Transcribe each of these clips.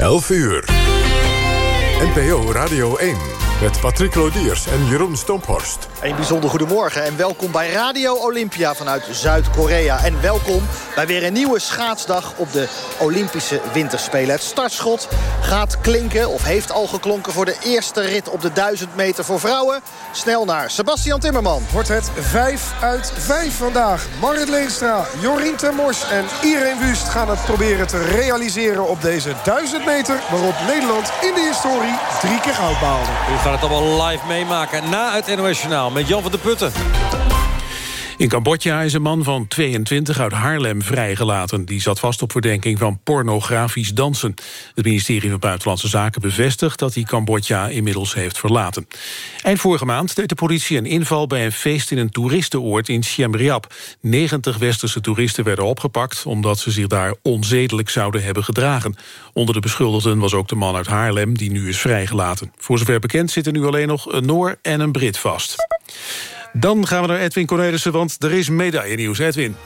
11 uur. NPO Radio 1 met Patrick Lodiers en Jeroen Stomphorst. Een bijzonder goedemorgen en welkom bij Radio Olympia vanuit Zuid-Korea. En welkom bij weer een nieuwe schaatsdag op de Olympische Winterspelen. Het startschot gaat klinken, of heeft al geklonken... voor de eerste rit op de 1000 meter voor vrouwen. Snel naar Sebastian Timmerman. Wordt het 5 uit 5 vandaag. Marit Leenstra, Jorien Termors en Irene Wust gaan het proberen te realiseren op deze 1000 meter... waarop Nederland in de historie drie keer goud behaalde. U gaat het allemaal live meemaken na het NOS Journaal met Jan van der Putten. In Cambodja is een man van 22 uit Haarlem vrijgelaten. Die zat vast op verdenking van pornografisch dansen. Het ministerie van Buitenlandse Zaken bevestigt... dat hij Cambodja inmiddels heeft verlaten. Eind vorige maand deed de politie een inval bij een feest... in een toeristenoord in Siem Reap. 90 westerse toeristen werden opgepakt... omdat ze zich daar onzedelijk zouden hebben gedragen. Onder de beschuldigden was ook de man uit Haarlem... die nu is vrijgelaten. Voor zover bekend zitten nu alleen nog een Noor en een Brit vast. Dan gaan we naar Edwin Cornelissen, want er is medaille nieuws. Edwin.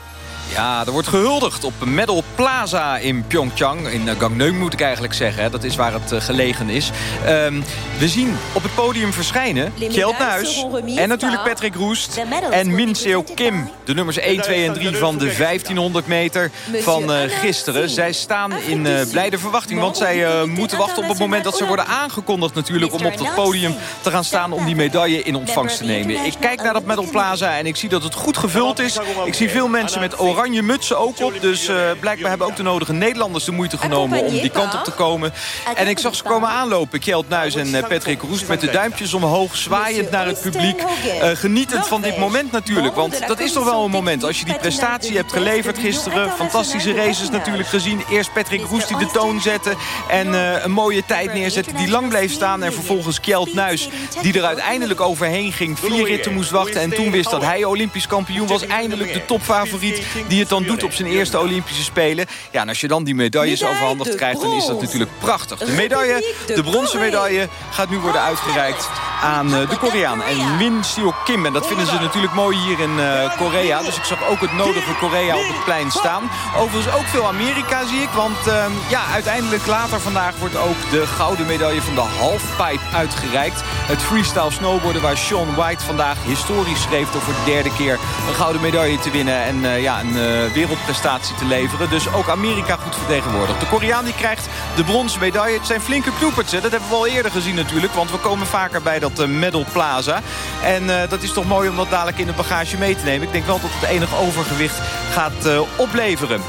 Ja, er wordt gehuldigd op Medal Plaza in Pyeongchang. In eh, Gangneung moet ik eigenlijk zeggen. Dat is waar het eh, gelegen is. Um, we zien op het podium verschijnen Kjeld Nuis en natuurlijk Patrick Roest en Min Seo Kim. De nummers 1, 2 en 3 van de 1500 meter van uh, gisteren. Zij staan in uh, blijde verwachting. Want zij uh, moeten wachten op het moment dat ze worden aangekondigd natuurlijk... om op dat podium te gaan staan om die medaille in ontvangst te nemen. Ik kijk naar dat Medal Plaza en ik zie dat het goed gevuld is. Ik zie veel mensen met oranje oranje mutsen ook op. Dus uh, blijkbaar hebben ook de nodige Nederlanders de moeite genomen om die kant op te komen. En ik zag ze komen aanlopen. Kjeld Nuis en uh, Patrick Roest met de duimpjes omhoog. Zwaaiend naar het publiek. Uh, genietend van dit moment natuurlijk. Want dat is toch wel een moment. Als je die prestatie hebt geleverd gisteren. Fantastische races natuurlijk gezien. Eerst Patrick Roest die de toon zette. En een mooie tijd neerzette die lang bleef staan. En vervolgens Kjeld Nuis die er uiteindelijk overheen ging. Vier ritten moest wachten. En toen wist dat hij Olympisch kampioen was. Eindelijk de topfavoriet die het dan doet op zijn eerste Olympische Spelen. Ja, en als je dan die medailles overhandigd krijgt, dan is dat natuurlijk prachtig. De medaille, de bronzen medaille, gaat nu worden uitgereikt aan uh, de Koreaan. En Min Seo Kim. En dat vinden ze natuurlijk mooi hier in uh, Korea. Dus ik zag ook het nodige Korea op het plein staan. Overigens ook veel Amerika zie ik. Want uh, ja, uiteindelijk later vandaag wordt ook de gouden medaille van de halfpipe uitgereikt. Het freestyle snowboarden waar Sean White vandaag historisch schreef... door voor de derde keer een gouden medaille te winnen. En ja, een uh, wereldprestatie te leveren. Dus ook Amerika goed vertegenwoordigd. De Koreaan die krijgt de bronzen medaille. Het zijn flinke knoepers. Dat hebben we al eerder gezien natuurlijk. Want we komen vaker bij dat uh, Medal Plaza. En uh, dat is toch mooi om dat dadelijk in de bagage mee te nemen. Ik denk wel dat het enige overgewicht gaat opleveren.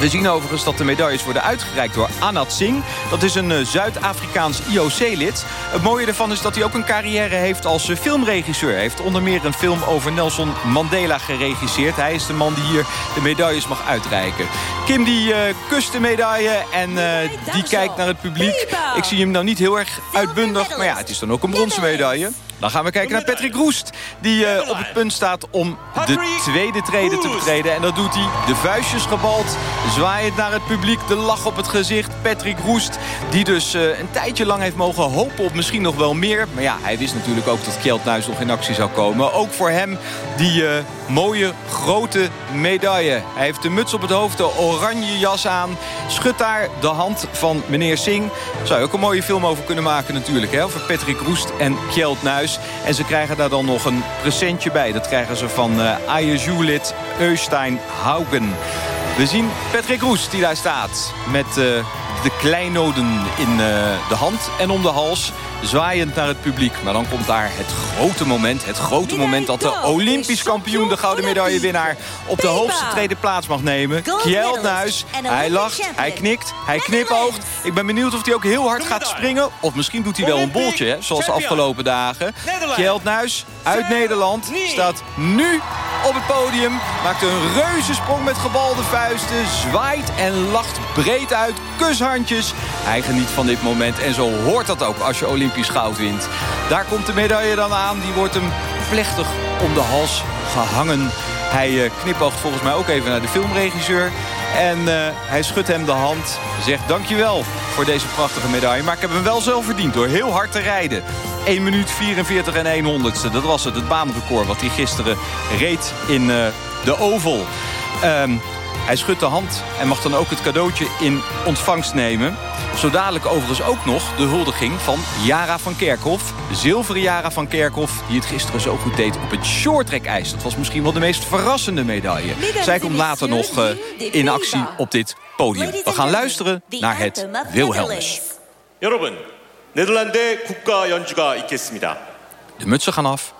We zien overigens dat de medailles worden uitgereikt door Anat Singh. Dat is een Zuid-Afrikaans IOC-lid. Het mooie ervan is dat hij ook een carrière heeft als filmregisseur. Hij heeft onder meer een film over Nelson Mandela geregisseerd. Hij is de man die hier de medailles mag uitreiken. Kim die uh, kust de medaille en uh, die kijkt naar het publiek. Ik zie hem nou niet heel erg uitbundig, maar ja, het is dan ook een bronzen medaille. Dan gaan we kijken naar Patrick Roest. Die uh, op het punt staat om de tweede trede te betreden. En dat doet hij. De vuistjes gebald. Zwaaiend naar het publiek. De lach op het gezicht. Patrick Roest. Die dus uh, een tijdje lang heeft mogen hopen op misschien nog wel meer. Maar ja, hij wist natuurlijk ook dat Kjeldnuis nog in actie zou komen. Ook voor hem die uh, mooie grote medaille. Hij heeft de muts op het hoofd. De oranje jas aan. Schudt daar de hand van meneer Singh. Zou je ook een mooie film over kunnen maken natuurlijk. Hè? Over Patrick Roest en Kjeldnuis. En ze krijgen daar dan nog een presentje bij. Dat krijgen ze van uh, ISU-lid Eustein Haugen. We zien Patrick Roes die daar staat met uh, de kleinoden in de hand en om de hals zwaaiend naar het publiek. Maar dan komt daar het grote moment. Het grote moment dat de Olympisch kampioen, de gouden medaillewinnaar... op de hoogste tweede plaats mag nemen. Kjeld Nuis. Hij lacht, hij knikt, hij knipoogt. Ik ben benieuwd of hij ook heel hard gaat springen. Of misschien doet hij wel een boltje, hè, zoals de afgelopen dagen. Kjeld Nuis uit Nederland staat nu op het podium. Maakt een reuze sprong met gebalde vuisten. Zwaait en lacht breed uit. Kushandjes. Hij geniet van dit moment. En zo hoort dat ook als je Olympisch goud wint. Daar komt de medaille dan aan. Die wordt hem plechtig om de hals gehangen. Hij uh, knipoogt volgens mij ook even naar de filmregisseur. En uh, hij schudt hem de hand. Zegt dankjewel voor deze prachtige medaille. Maar ik heb hem wel zelf verdiend door heel hard te rijden. 1 minuut 44 en 1 honderdste. Dat was het, het baanrecord wat hij gisteren reed in uh, de Oval. Um, Hij schudt de hand en mag dan ook het cadeautje in ontvangst nemen. Zo dadelijk overigens ook nog de huldiging van Jara van Kerkhoff. De zilveren Jara van Kerkhoff, die het gisteren zo goed deed op het shorttrack-ijs. Dat was misschien wel de meest verrassende medaille. Zij komt later nog uh, in actie op dit podium. We gaan luisteren naar het Wilhelmus. 여러분, 네덜란드 국가 연주가 있겠습니다. De mutsen gaan af.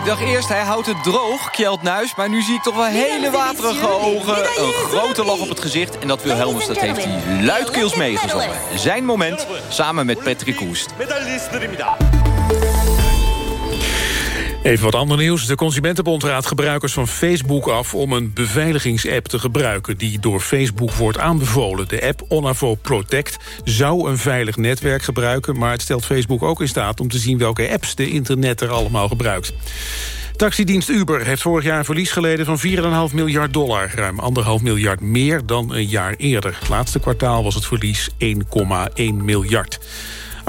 Ik dacht eerst, hij houdt het droog, Kjeld Nuis. Maar nu zie ik toch wel hele waterige ogen. Een grote lach op het gezicht. En dat Wilhelmus, dat heeft hij luidkeels meegezongen. Zijn moment, samen met Patrick Hoest. Even wat ander nieuws. De Consumentenbond raadt gebruikers van Facebook af... om een beveiligingsapp te gebruiken die door Facebook wordt aanbevolen. De app Onavo Protect zou een veilig netwerk gebruiken... maar het stelt Facebook ook in staat om te zien welke apps de internetter allemaal gebruikt. Taxidienst Uber heeft vorig jaar een verlies geleden van 4,5 miljard dollar. Ruim 1,5 miljard meer dan een jaar eerder. Het laatste kwartaal was het verlies 1,1 miljard.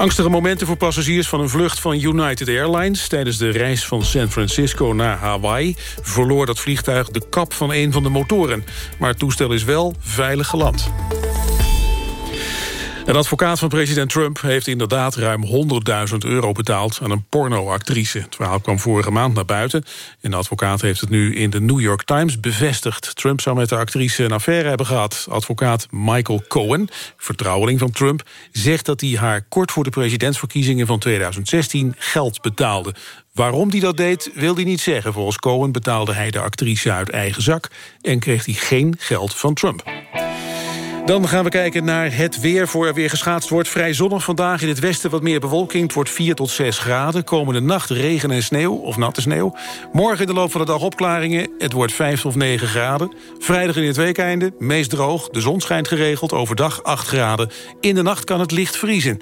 Angstige momenten voor passagiers van een vlucht van United Airlines. Tijdens de reis van San Francisco naar Hawaii... verloor dat vliegtuig de kap van een van de motoren. Maar het toestel is wel veilig geland. Een advocaat van president Trump heeft inderdaad ruim 100.000 euro betaald aan een pornoactrice. Het verhaal kwam vorige maand naar buiten en de advocaat heeft het nu in de New York Times bevestigd. Trump zou met de actrice een affaire hebben gehad. Advocaat Michael Cohen, vertrouweling van Trump, zegt dat hij haar kort voor de presidentsverkiezingen van 2016 geld betaalde. Waarom hij dat deed, wil hij niet zeggen. Volgens Cohen betaalde hij de actrice uit eigen zak en kreeg hij geen geld van Trump. Dan gaan we kijken naar het weer voor er weer geschaatst wordt. Vrij zonnig vandaag in het westen wat meer bewolking. Het wordt 4 tot 6 graden. Komende nacht regen en sneeuw, of natte sneeuw. Morgen in de loop van de dag opklaringen. Het wordt 5 of 9 graden. Vrijdag in het weekeinde, meest droog. De zon schijnt geregeld, overdag 8 graden. In de nacht kan het licht vriezen.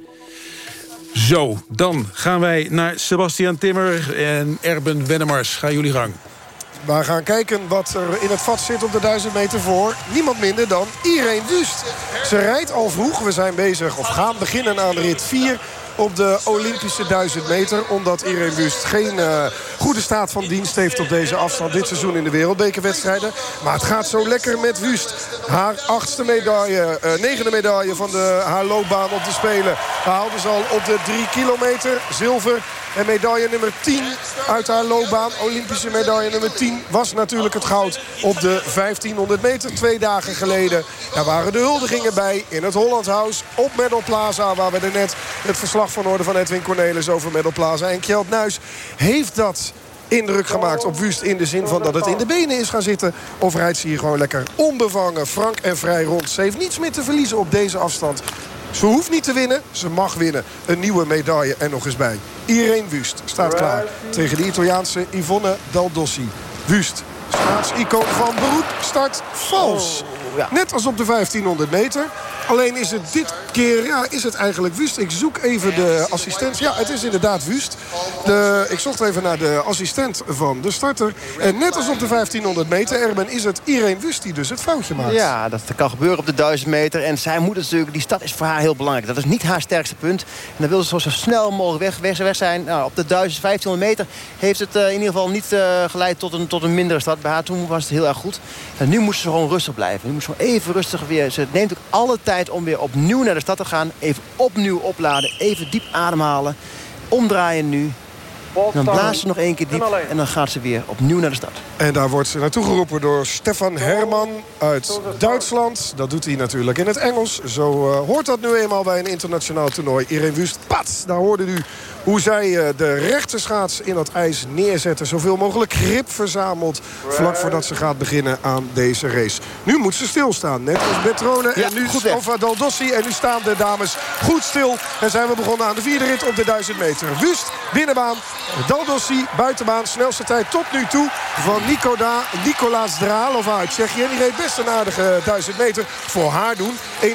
Zo, dan gaan wij naar Sebastian Timmer en Erben Wennemars. Ga jullie gang. We gaan kijken wat er in het vat zit op de 1000 meter voor. Niemand minder dan Irene Wust. Ze rijdt al vroeg. We zijn bezig of gaan beginnen aan rit 4 op de Olympische 1000 meter. Omdat Irene Wust geen uh, goede staat van dienst heeft op deze afstand dit seizoen in de wereldbekerwedstrijden. Maar het gaat zo lekker met Wust. Haar achtste medaille, uh, negende medaille van de, haar loopbaan op de Spelen. Haalde ze al op de 3 kilometer zilver. En medaille nummer 10 uit haar loopbaan. Olympische medaille nummer 10 was natuurlijk het goud op de 1500 meter. Twee dagen geleden. Daar waren de huldigingen bij in het Holland House op Medal Plaza. Waar we er net het verslag van hoorden van Edwin Cornelis over Medal Plaza. En Kjeld Nuis heeft dat indruk gemaakt op Wust. In de zin van dat het in de benen is gaan zitten. Of rijdt ze hier gewoon lekker onbevangen, frank en vrij rond. Ze heeft niets meer te verliezen op deze afstand. Ze hoeft niet te winnen, ze mag winnen. Een nieuwe medaille er nog eens bij. Irene Wust staat klaar tegen de Italiaanse Yvonne Daldossi. Wust, schaats-icoon van beroep, start vals. Net als op de 1500 meter. Alleen is het dit keer ja, is het eigenlijk Wust. Ik zoek even de assistent. Ja, het is inderdaad Wust. De, ik zocht even naar de assistent van de starter. En net als op de 1500 meter, Erben, is het Irene Wust die dus het foutje maakt. Ja, dat kan gebeuren op de 1000 meter. En zij moet natuurlijk, die stad is voor haar heel belangrijk. Dat is niet haar sterkste punt. En dan wil ze zo snel mogelijk weg, weg, weg zijn. Nou, op de 1000, 1500 meter heeft het uh, in ieder geval niet uh, geleid tot een, tot een mindere stad. Bij haar toen was het heel erg goed. En nu moest ze gewoon rustig blijven. Even rustig weer. Ze neemt ook alle tijd om weer opnieuw naar de stad te gaan. Even opnieuw opladen. Even diep ademhalen. Omdraaien nu. Dan blaast ze nog één keer diep en dan gaat ze weer opnieuw naar de start. En daar wordt ze naartoe geroepen door Stefan Herman uit Duitsland. Dat doet hij natuurlijk in het Engels. Zo uh, hoort dat nu eenmaal bij een internationaal toernooi. Irene Wust, pats, daar hoorde u hoe zij uh, de rechterschaats in dat ijs neerzetten. Zoveel mogelijk grip verzamelt vlak voordat ze gaat beginnen aan deze race. Nu moet ze stilstaan, net als Betrone en nu Stoffa Daldossi. En nu staan de dames goed stil. En zijn we begonnen aan de vierde rit op de 1000 meter. Wust, binnenbaan, Daldossi, buitenbaan. Snelste tijd tot nu toe van Nicoda, Nicolaas Draalov uit Tsjechië. Die reed best een aardige 1000 meter voor haar doen. 1.16.43.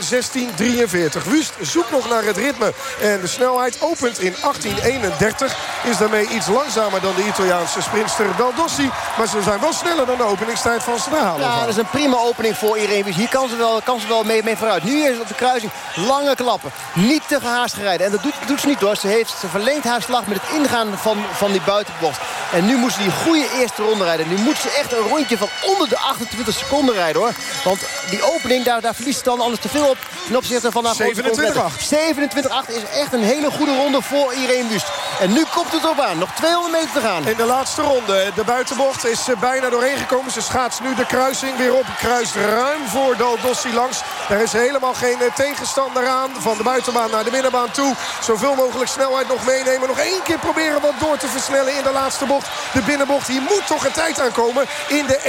Wust zoekt nog naar het ritme. En de snelheid opent in 18.31. Is daarmee iets langzamer dan de Italiaanse sprinster Daldossi. Maar ze zijn wel sneller dan de openingstijd van Straalov. Ja, dat is een prima opening voor Irene. Hier kan ze wel, kan ze wel mee, mee vooruit. Nu is het op de kruising lange klappen. Niet te gehaast gereden. En dat doet, doet ze niet hoor. Ze, heeft, ze verleent haar slag met het ingaan van, van die buitenbocht. En nu moet ze die goede eerste ronde rijden. Nu moet ze echt een rondje van onder de 28 seconden rijden hoor. Want die opening, daar, daar verliest ze dan alles te veel op. Ten opzichte van haar 27-8. 27-8 is echt een hele goede ronde voor Irene Wust. En nu komt het erop aan. Nog 200 meter te gaan. In de laatste ronde. De buitenbocht is bijna doorheen gekomen. Ze schaats nu de kruising weer op. Kruist ruim voor Daldossi langs. Daar is helemaal geen tegenstander aan. Van de buitenbaan naar de binnenbaan toe. Zoveel mogelijk snelheid nog meenemen. Nog één keer proberen wat door te versnellen in de laatste bocht. De binnenbocht. Hier moet toch een tijd aankomen. In de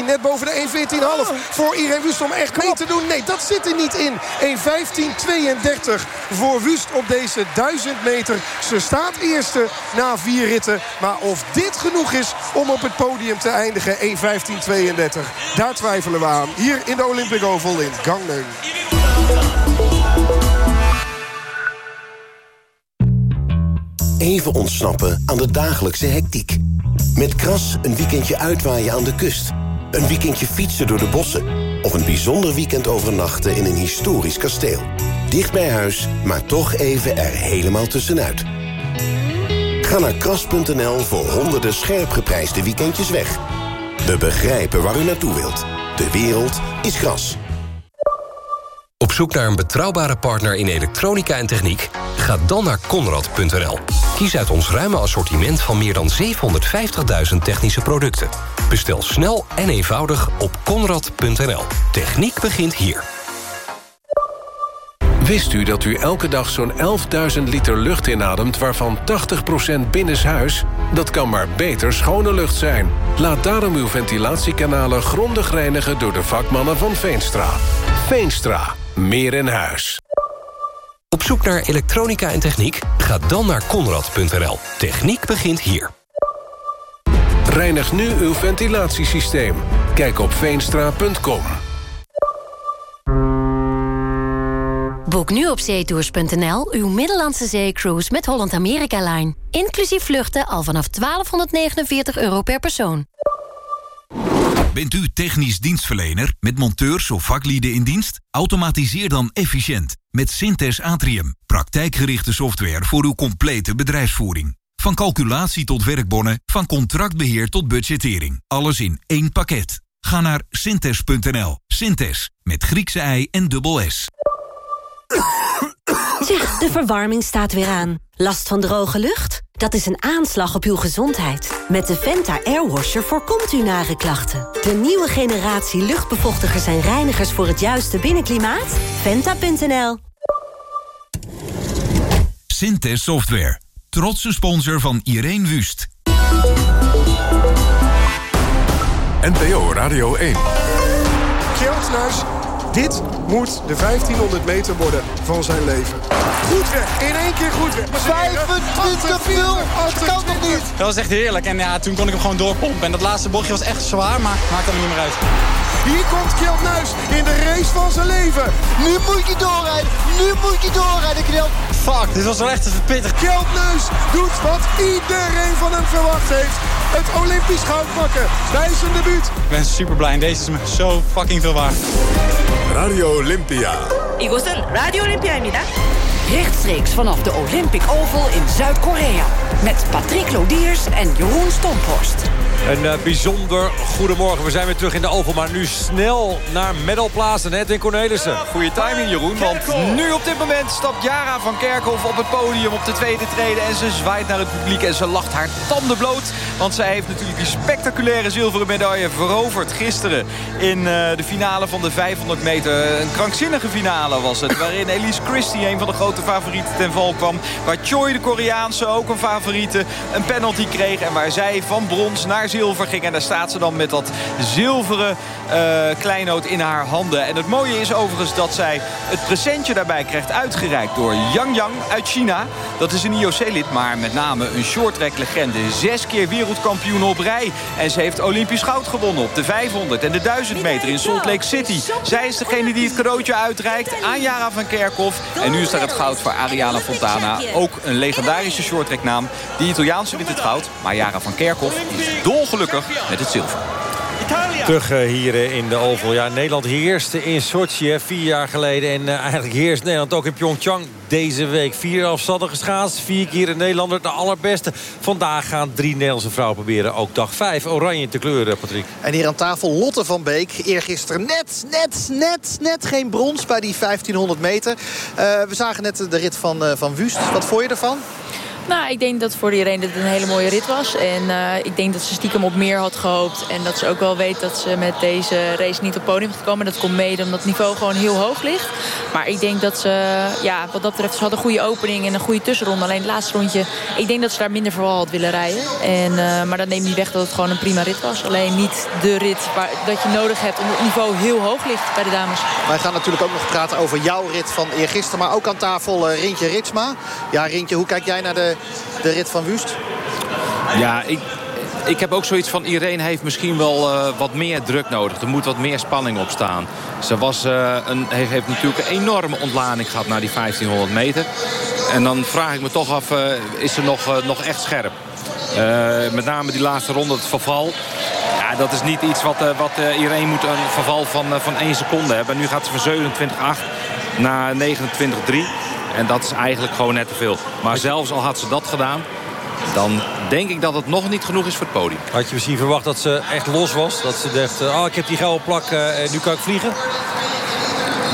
1.14. Net boven de 1.14,5. Voor Irene Wust om echt mee te doen. Nee, dat zit er niet in. 1.15.32 voor Wust op deze 1000 meter. Ze staat eerste na vier ritten. Maar of dit genoeg is om op het podium te eindigen. 1.15.32. Daar twijfelen we aan. Hier in de Olympic Oval in Gangneung. Even ontsnappen aan de dagelijkse hectiek. Met Kras een weekendje uitwaaien aan de kust. Een weekendje fietsen door de bossen. Of een bijzonder weekend overnachten in een historisch kasteel. Dicht bij huis, maar toch even er helemaal tussenuit. Ga naar kras.nl voor honderden scherp geprijsde weekendjes weg. We begrijpen waar u naartoe wilt. De wereld is gras. Op zoek naar een betrouwbare partner in elektronica en techniek? Ga dan naar Conrad.nl. Kies uit ons ruime assortiment van meer dan 750.000 technische producten. Bestel snel en eenvoudig op Conrad.nl. Techniek begint hier. Wist u dat u elke dag zo'n 11.000 liter lucht inademt... waarvan 80% binnenshuis? Dat kan maar beter schone lucht zijn. Laat daarom uw ventilatiekanalen grondig reinigen... door de vakmannen van Veenstra. Veenstra. Meer in huis. Op zoek naar elektronica en techniek? Ga dan naar Conrad.nl. Techniek begint hier. Reinig nu uw ventilatiesysteem. Kijk op veenstra.com. Boek nu op zeetours.nl uw Middellandse zeecruise met Holland America Line. Inclusief vluchten al vanaf 1249 euro per persoon. Bent u technisch dienstverlener met monteurs of vaklieden in dienst? Automatiseer dan efficiënt met Synthes Atrium. Praktijkgerichte software voor uw complete bedrijfsvoering. Van calculatie tot werkbonnen, van contractbeheer tot budgettering. Alles in één pakket. Ga naar synthes.nl. Synthes, met Griekse ei en dubbel S. Zeg, de verwarming staat weer aan. Last van droge lucht? Dat is een aanslag op uw gezondheid. Met de Venta Airwasher voorkomt u nare klachten. De nieuwe generatie luchtbevochtigers en reinigers voor het juiste binnenklimaat? Venta.nl Synthes Software. Trotse sponsor van Irene Wust. NPO Radio 1. Kjeltnuis, dit moet de 1500 meter worden van zijn leven. Goed weg, in één keer goed weg. 25-0, dat kan toch niet? Dat was echt heerlijk. En ja, toen kon ik hem gewoon doorpompen. En dat laatste bochtje was echt zwaar, maar maakt er niet meer uit. Hier komt Kjeld Nuis in de race van zijn leven. Nu moet je doorrijden. Nu moet je doorrijden, Kjeld Fuck, dit was wel echt even pittig. Kjeld Nuis doet wat iedereen van hem verwacht heeft. Het Olympisch goud pakken bij zijn debuut. Ik ben super blij en deze is me zo fucking veel waard. Radio Olympia. 이곳은 Radio Olympia입니다. Rechtstreeks vanaf de Olympic Oval in Zuid-Korea. Met Patrick Lodiers en Jeroen Stomphorst. Een uh, bijzonder goedemorgen. We zijn weer terug in de Oval, maar nu snel naar Medalplaats en Edwin Cornelissen. Goede timing, Jeroen, want nu op dit moment stapt Jara van Kerkhoff op het podium op de tweede treden. En ze zwaait naar het publiek en ze lacht haar tanden bloot. Want zij heeft natuurlijk die spectaculaire zilveren medaille veroverd gisteren in uh, de finale van de 500 meter. Een krankzinnige finale was het, waarin Elise Christie, een van de grote favorieten, ten val kwam. Waar Choi, de Koreaanse, ook een favoriete, een penalty kreeg. En waar zij van brons naar zilver ging. En daar staat ze dan met dat zilveren uh, kleinoot in haar handen. En het mooie is overigens dat zij het presentje daarbij krijgt uitgereikt door Yang Yang uit China. Dat is een IOC-lid, maar met name een shorttrack-legende. Zes keer wereldkampioen op rij. En ze heeft Olympisch goud gewonnen op de 500 en de 1000 meter in Salt Lake City. Zij is degene die het cadeautje uitreikt aan Jara van Kerkhoff. En nu is daar het goud voor Ariana Fontana. Ook een legendarische shorttracknaam. Die Italiaanse wint het goud, maar Jara van Kerkhoff is dolgelukkig met het zilver. Terug uh, hier uh, in de Oval. Ja, Nederland heerste in Sochi vier jaar geleden. En uh, eigenlijk heerst Nederland ook in Pyeongchang deze week. Vier afstandige schaats, vier keer een Nederlander de allerbeste. Vandaag gaan drie Nederlandse vrouwen proberen ook dag vijf oranje te kleuren, Patrick. En hier aan tafel Lotte van Beek. Eergisteren net, net, net, net geen brons bij die 1500 meter. we zagen net de rit van, van Wust. Wat vond je ervan? Nou, ik denk dat voor iedereen dit een hele mooie rit was. En uh, ik denk dat ze stiekem op meer had gehoopt. En dat ze ook wel weet dat ze met deze race niet op podium gaat komen. Dat komt mede omdat het niveau gewoon heel hoog ligt. Maar ik denk dat ze, ja, wat dat betreft, ze had een goede opening en een goede tussenronde. Alleen het laatste rondje, ik denk dat ze daar minder vooral had willen rijden. En, uh, maar dat neemt niet weg dat het gewoon een prima rit was. Alleen niet de rit waar, dat je nodig hebt omdat het niveau heel hoog ligt bij de dames. Wij gaan natuurlijk ook nog praten over jouw rit van eergisteren. Maar ook aan tafel uh, Rintje Ritsma. Ja, Rintje, hoe kijk jij naar de de rit van Wust? Ja, ik, ik heb ook zoiets van... Irene heeft misschien wel uh, wat meer druk nodig. Er moet wat meer spanning op staan. Ze was, uh, een, heeft, natuurlijk een enorme ontlading gehad naar die 1500 meter. En dan vraag ik me toch af, uh, is ze nog, nog echt scherp? met name die laatste ronde, het verval. Ja, dat is niet iets wat, wat Irene moet een verval van, van 1 seconde hebben. Nu gaat ze van 27,8 naar 29,3. En dat is eigenlijk gewoon net te veel. Maar zelfs al had ze dat gedaan... dan denk ik dat het nog niet genoeg is voor het podium. Had je misschien verwacht dat ze echt los was? Dat ze dacht, oh, ik heb die gouden plak en uh, nu kan ik vliegen?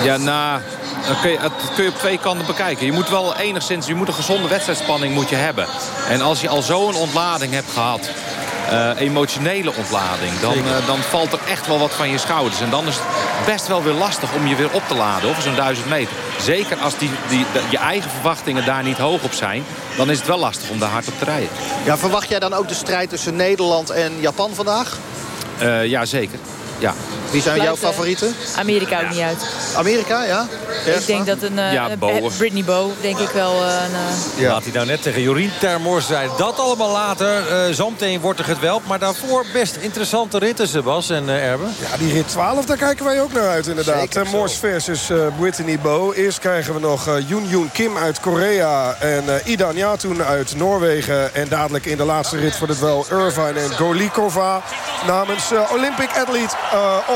Ja, nou... Dat kun, je, dat kun je op twee kanten bekijken. Je moet wel enigszins, je moet een gezonde wedstrijdspanning moet je hebben. En als je al zo'n ontlading hebt gehad... Uh, emotionele ontlading. Dan, uh, dan valt er echt wel wat van je schouders. En dan is het best wel weer lastig om je weer op te laden. Of zo'n duizend meter. Zeker als die, die, de, je eigen verwachtingen daar niet hoog op zijn. Dan is het wel lastig om daar hard op te rijden. Ja, verwacht jij dan ook de strijd tussen Nederland en Japan vandaag? Uh, ja, zeker. Ja. Wie zijn jouw favorieten? Amerika ook niet uit. Amerika, ja? Ik denk dat een, uh, ja, Bo. Britney Bow, denk ik wel. Uh, een, uh... Ja. Laat hij nou net tegen Jorien Termors zei. Dat allemaal later. Uh, zometeen wordt er gewelpt. Maar daarvoor best interessante ritten, Sebas en Erben. Ja, die rit 12, daar kijken wij ook naar uit inderdaad. Termors versus Brittany Bow. Eerst krijgen we nog Yoon Yoon Kim uit Korea. En Ida Njatun uit Noorwegen. En dadelijk in de laatste rit voor het wel Irvine en Golikova. Namens Olympic Athlete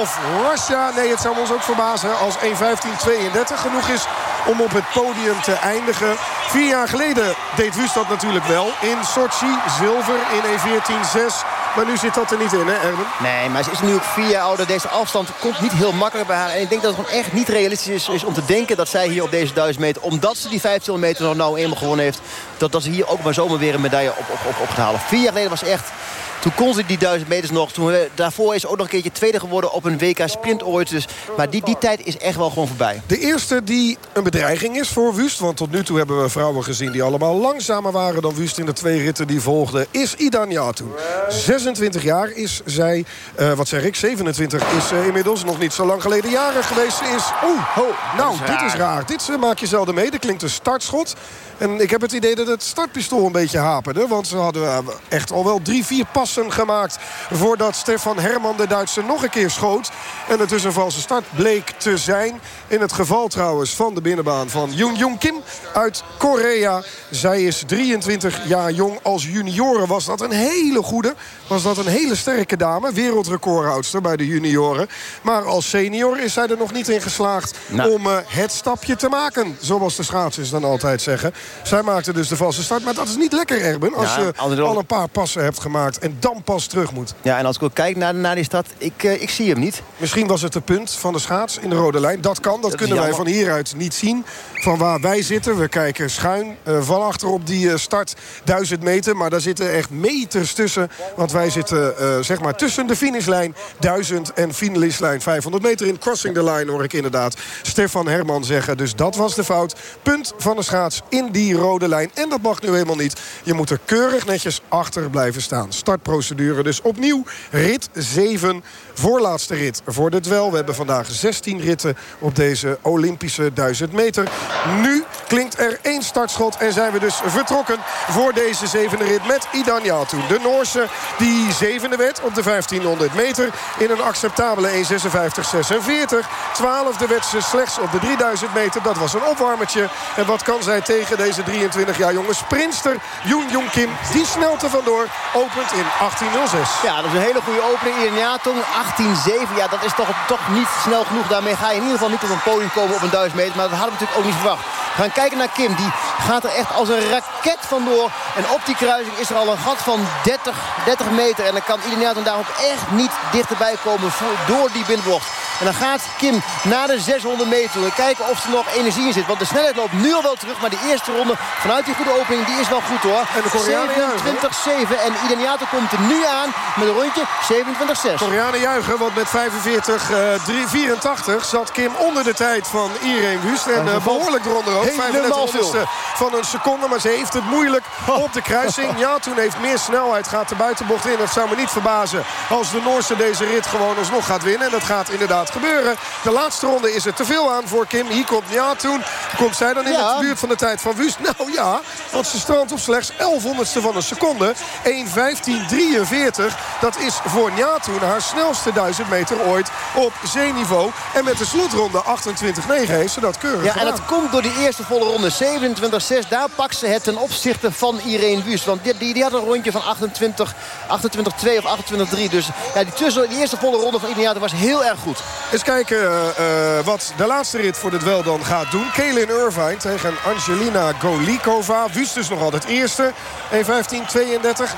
of Russia. Nee, het zou ons ook verbazen als 1.15.32 genoeg is om op het podium te eindigen. Vier jaar geleden deed Wust dat natuurlijk wel. In Sochi, zilver in 1.14.6. Maar nu zit dat er niet in, hè Erwin? Nee, maar ze is nu ook vier jaar ouder. Deze afstand komt niet heel makkelijk bij haar. En ik denk dat het gewoon echt niet realistisch is, om te denken... dat zij hier op deze 1000 meter, omdat ze die 15 meter nog nou eenmaal gewonnen heeft... dat, dat ze hier ook maar zomaar weer een medaille op, op, op, op gaat halen. Vier jaar geleden was echt toen kon ze die duizend meters nog. Toen, daarvoor is ze ook nog een keertje tweede geworden op een WK sprint ooit. Dus, maar die, die tijd is echt wel gewoon voorbij. De eerste die een bedreiging is voor Wust. Want tot nu toe hebben we vrouwen gezien die allemaal langzamer waren dan Wust in de twee ritten die volgden. Is Ida Njatu. 26 jaar is zij. Uh, wat zeg ik? 27 is uh, inmiddels nog niet zo lang geleden jaren geweest. Ze is... Oeh, oh, nou, dit is raar. Dit uh, maak je zelden mee. Dat klinkt een startschot. En ik heb het idee dat het startpistool een beetje haperde. Want ze hadden echt al wel drie, vier passen gemaakt... voordat Stefan Herman de Duitser nog een keer schoot. En het dus een valse start bleek te zijn. In het geval trouwens van de binnenbaan van Yoon Jong Kim uit Korea. Zij is 23 jaar jong. Als junioren was dat een hele goede. Was dat een hele sterke dame. Wereldrecordhoudster bij de junioren. Maar als senior is zij er nog niet in geslaagd... Nou. om uh, het stapje te maken. Zoals de schaatsers dan altijd zeggen. Zij maakte dus de valse start. Maar dat is niet lekker, Erben. Als ja, je al een paar passen hebt gemaakt... en dan pas terug moet. Ja, en als ik ook kijk naar, naar die stad, ik, uh, ik zie hem niet. Misschien was het de punt van de schaats in de rode lijn. Dat kan, dat, dat kunnen wij van hieruit niet zien. Van waar wij zitten, we kijken schuin uh, van achter op die start 1000 meter. Maar daar zitten echt meters tussen. Want wij zitten zeg maar tussen de finishlijn 1000 en finishlijn 500 meter. In crossing the line hoor ik inderdaad Stefan Herman zeggen. Dus dat was de fout. Punt van de schaats in die rode lijn. En dat mag nu helemaal niet. Je moet er keurig netjes achter blijven staan. Startprocedure dus opnieuw. Rit 7 voorlaatste rit voor de dwel. We hebben vandaag 16 ritten op deze Olympische 1000 meter. Nu klinkt er één startschot en zijn we dus vertrokken voor deze zevende rit met Idan Yatoen. De Noorse die zevende werd op de 1500 meter in een acceptabele 1.56.46. Twaalfde werd ze slechts op de 3000 meter. Dat was een opwarmertje. En wat kan zij tegen deze 23 jaar jonge sprinster Yoon Jong Kim. Die snelt er vandoor. Opent in 18.06. Ja, dat is een hele goede opening. Idan Yatoen 18-7. Ja, dat is toch, toch niet snel genoeg. Daarmee ga je in ieder geval niet op een podium komen op een 1000 meter. Maar dat hadden we natuurlijk ook niet verwacht. We gaan kijken naar Kim. Die gaat er echt als een raket vandoor. En op die kruising is er al een gat van 30, 30 meter. En dan kan iedereen daar ook echt niet dichterbij komen door die binnenbocht. En dan gaat Kim naar de 600 meter. We kijken of er nog energie in zit. Want de snelheid loopt nu al wel terug. Maar de eerste ronde vanuit die goede opening die is wel goed hoor. En de Koreanen 27-7. En Ideniato komt er nu aan met een rondje 27-6. Koreanen juichen. Want met 45 uh, 84 zat Kim onder de tijd van Irene Wust. En uh, behoorlijk eronder ook. 35 van een seconde. Maar ze heeft het moeilijk op de kruising. Ja, toen heeft meer snelheid. Gaat de buitenbocht in. Dat zou me niet verbazen als de Noorse deze rit gewoon alsnog gaat winnen. En dat gaat inderdaad gebeuren. De laatste ronde is er te veel aan voor Kim. Hier komt ja toen. Komt zij dan in ja. de buurt van de tijd van Wust? Nou ja, want ze strandt op slechts 11 honderdste van een seconde. 1.15.43. Dat is voor Njatoen haar snelste 1000 meter ooit op zeeniveau. En met de slotronde 28.9 heeft ze dat keurig Ja, gedaan. en dat komt door die eerste volle ronde. 27-6. Daar pakt ze het ten opzichte van Irene Wust. Want die, die, die had een rondje van 28, 28-2 of 28-3. Dus ja, die, tussen, die eerste volle ronde van Irene was heel erg goed. Eens kijken uh, uh, wat de laatste rit voor dit wel dan gaat doen. Kaelin Irvine tegen Angelina Golikova. Wust dus nog altijd eerste. 1.15.32.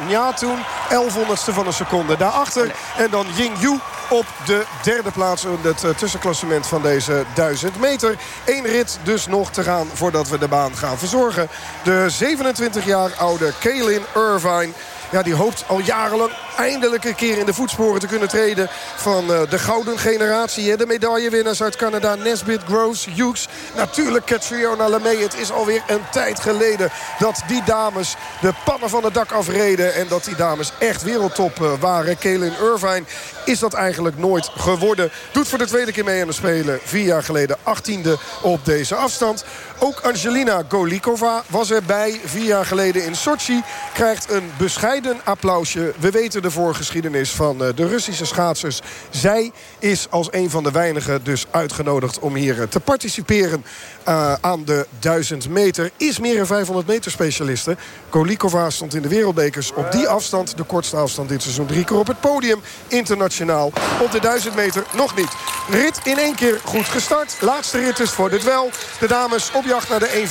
Ja, toen 1100ste van een seconde daarachter. En dan Ying Yu op de derde plaats in het uh, tussenklassement van deze 1000 meter. Eén rit dus nog te gaan voordat we de baan gaan verzorgen. De 27 jaar oude Kaelin Irvine ja, die hoopt al jarenlang eindelijk een keer in de voetsporen te kunnen treden... van uh, de gouden generatie. De medaillewinnaars uit Canada, Nesbitt, Gross, Hughes. Natuurlijk Catriona LeMay. Het is alweer een tijd geleden dat die dames de pannen van het dak afreden... en dat die dames echt wereldtop uh, waren. Kaelin Irvine is dat eigenlijk nooit geworden. Doet voor de tweede keer mee aan de Spelen. Vier jaar geleden 18e op deze afstand. Ook Angelina Golikova was erbij vier jaar geleden in Sochi. Krijgt een bescheiden applausje. We weten de voorgeschiedenis van de Russische schaatsers. Zij is als een van de weinigen dus uitgenodigd om hier te participeren uh, aan de 1000 meter. Is meer een 500 meter specialiste. Golikova stond in de wereldbekers op die afstand. De kortste afstand dit seizoen drie keer op het podium. Internationaal. Op de 1000 meter nog niet. Rit in één keer goed gestart. Laatste rit is voor dit wel. De dames op jacht naar de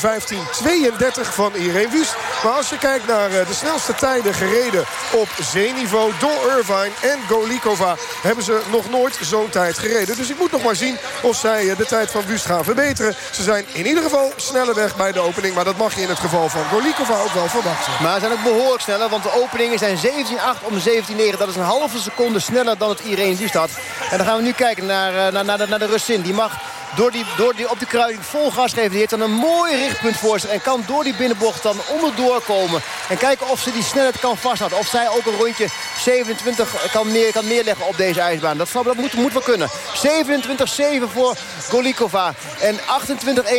1.15.32 van Irene Wust. Maar als je kijkt naar de snelste tijden gereden op zeeniveau door Irvine en Golikova... hebben ze nog nooit zo'n tijd gereden. Dus ik moet nog maar zien of zij uh, de tijd van Wust gaan verbeteren. Ze zijn in ieder geval sneller weg bij de opening. Maar dat mag je in het geval van Golikova ook wel verwachten. Maar ze zijn ook behoorlijk sneller. Want de openingen zijn 17-8 om 17-9. Dat is een halve seconde sneller dan het Irene Wust had. En dan gaan we nu kijken naar, naar, naar, de, naar de Russin. Die mag door die, door die op de kruiding vol gas geven. Die heeft dan een mooi richtpunt voor zich. En kan door die binnenbocht dan onderdoor komen. En kijken of ze die snelheid kan vasthouden. Of zij ook een rondje 27 kan, neer, kan neerleggen op deze ijsbaan. Dat, dat moet, moet wel kunnen. 27-7 voor Golikova. En 28-1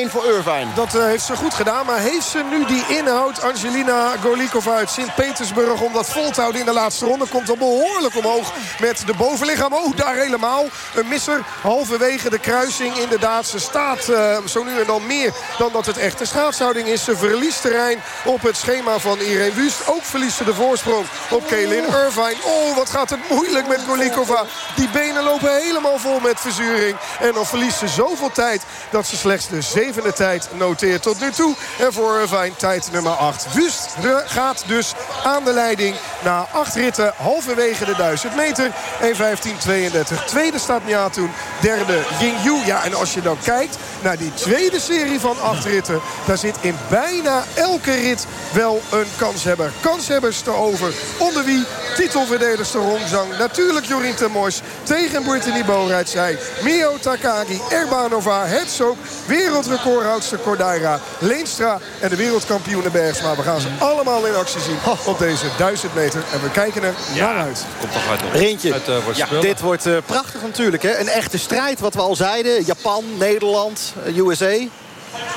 voor Irvine. Dat uh, heeft ze goed gedaan. Maar heeft ze nu die inhoud, Angelina Golikova uit Sint-Petersburg... om dat vol te houden in de laatste ronde? Komt al behoorlijk omhoog met de bovenlichaam. Oh, daar helemaal. Een misser halverwege de kruising in de inderdaad. Ze staat uh, zo nu en dan meer dan dat het echte schaatshouding is. Ze verliest terrein op het schema van Irene Wust. Ook verliest ze de voorsprong op Kaelin Irvine. Oh, wat gaat het moeilijk met Golikova. Die benen lopen helemaal vol met verzuring. En dan verliest ze zoveel tijd dat ze slechts de zevende tijd noteert tot nu toe. En voor Irvine tijd nummer 8. Wust gaat dus aan de leiding na acht ritten halverwege de 1000 meter. 1.15.32. Tweede staat Miatoen. Derde Yingyu. Ja, en als je dan kijkt naar die tweede serie van acht ritten... daar zit in bijna elke rit wel een kanshebber. Kanshebbers te over. Onder wie titelverdedigster Rongzang. Natuurlijk Jorien Temors tegen Brittany Borijtsij. Mio Takagi, Erbanova, Herzog, wereldrecordhoudster Cordaira, Leenstra en de wereldkampioene Bergsma. We gaan ze allemaal in actie zien op deze 1000 meter. En we kijken er naar uit. Komt toch uit Rintje, uit, uh, ja, dit wordt uh, prachtig natuurlijk. Hè? Een echte strijd, wat we al zeiden. Japan, Nederland, eh, USA.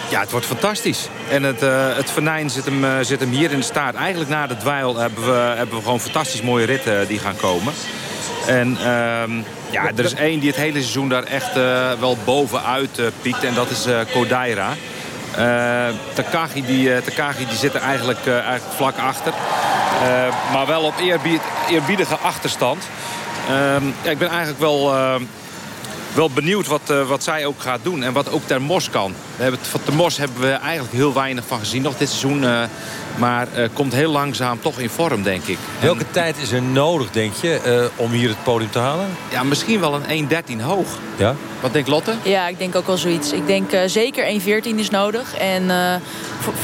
Ja, het wordt fantastisch. En het, uh, het venijn zit hem, uh, zit hem hier in de staart. Eigenlijk na de dweil hebben we, hebben we gewoon fantastisch mooie ritten die gaan komen. En uh, ja, er is één die het hele seizoen daar echt wel bovenuit piekt. En dat is Kodaira. Takagi, die, Takagi die zit er eigenlijk, eigenlijk vlak achter. maar wel op eerbied, eerbiedige achterstand. Ehm, ik ben eigenlijk wel wel benieuwd wat, uh, wat zij ook gaat doen. En wat ook Ter Mos kan. We hebben het, van Ter Mos hebben we eigenlijk heel weinig van gezien nog dit seizoen. Uh, maar uh, komt heel langzaam toch in vorm, denk ik. Welke en... tijd is er nodig, denk je, om hier het podium te halen? Ja, misschien wel een 1.13 hoog. Ja? Wat denkt Lotte? Ja, ik denk ook wel zoiets. Ik denk zeker 1.14 is nodig. En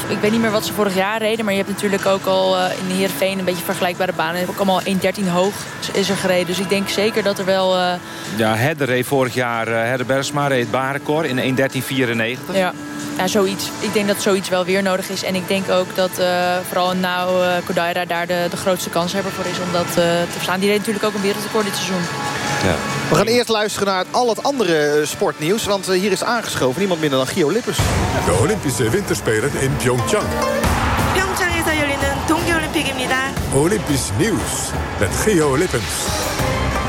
ik weet niet meer wat ze vorig jaar reden. Maar je hebt natuurlijk ook al in de Heerenveen een beetje vergelijkbare banen. Je hebt ook allemaal 1.13 hoog is er gereden. Dus ik denk zeker dat er wel... Ja, Hedder reed vorig jaar, uh, Hedder Bersma reed het baanrecord in 1.13.94. Ja. ja, zoiets. Ik denk dat zoiets wel weer nodig is. En ik denk ook dat uh, vooral nou uh, Kodaira daar de, de grootste kanshebber voor is om dat te verslaan. Die reed natuurlijk ook een wereldrecord dit seizoen. Ja. We gaan eerst luisteren naar al het andere sportnieuws. Want hier is aangeschoven niemand minder dan Gio Lippers. De Olympische Winterspelen in Pyeongchang. Pyeongchang에서 열리는 동계올림픽입니다. Olympisch nieuws met Gio Lippens.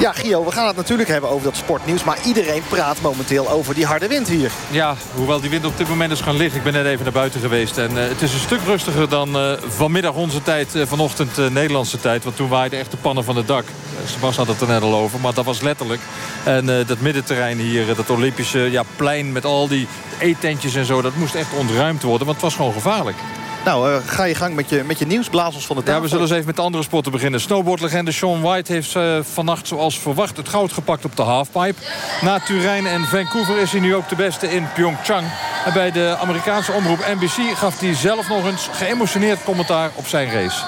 Ja, Gio, we gaan het natuurlijk hebben over dat sportnieuws. Maar iedereen praat momenteel over die harde wind hier. Ja, hoewel die wind op dit moment is gaan liggen. Ik ben net even naar buiten geweest. En uh, het is een stuk rustiger dan uh, vanmiddag onze tijd. Uh, vanochtend Nederlandse tijd. Want toen waaide echt de pannen van het dak. Sebas had het er net al over. Maar dat was letterlijk. En dat middenterrein hier, dat Olympische ja, plein met al die eetentjes en zo. Dat moest echt ontruimd worden. Want het was gewoon gevaarlijk. Nou, uh, ga je gang met je, met je nieuwsblazers van de tafel. Ja, we zullen eens even met de andere sporten beginnen. Snowboardlegende Sean White heeft uh, vannacht zoals verwacht het goud gepakt op de halfpipe. Na Turijn en Vancouver is hij nu ook de beste in Pyeongchang. En bij de Amerikaanse omroep NBC gaf hij zelf nog eens geëmotioneerd commentaar op zijn race.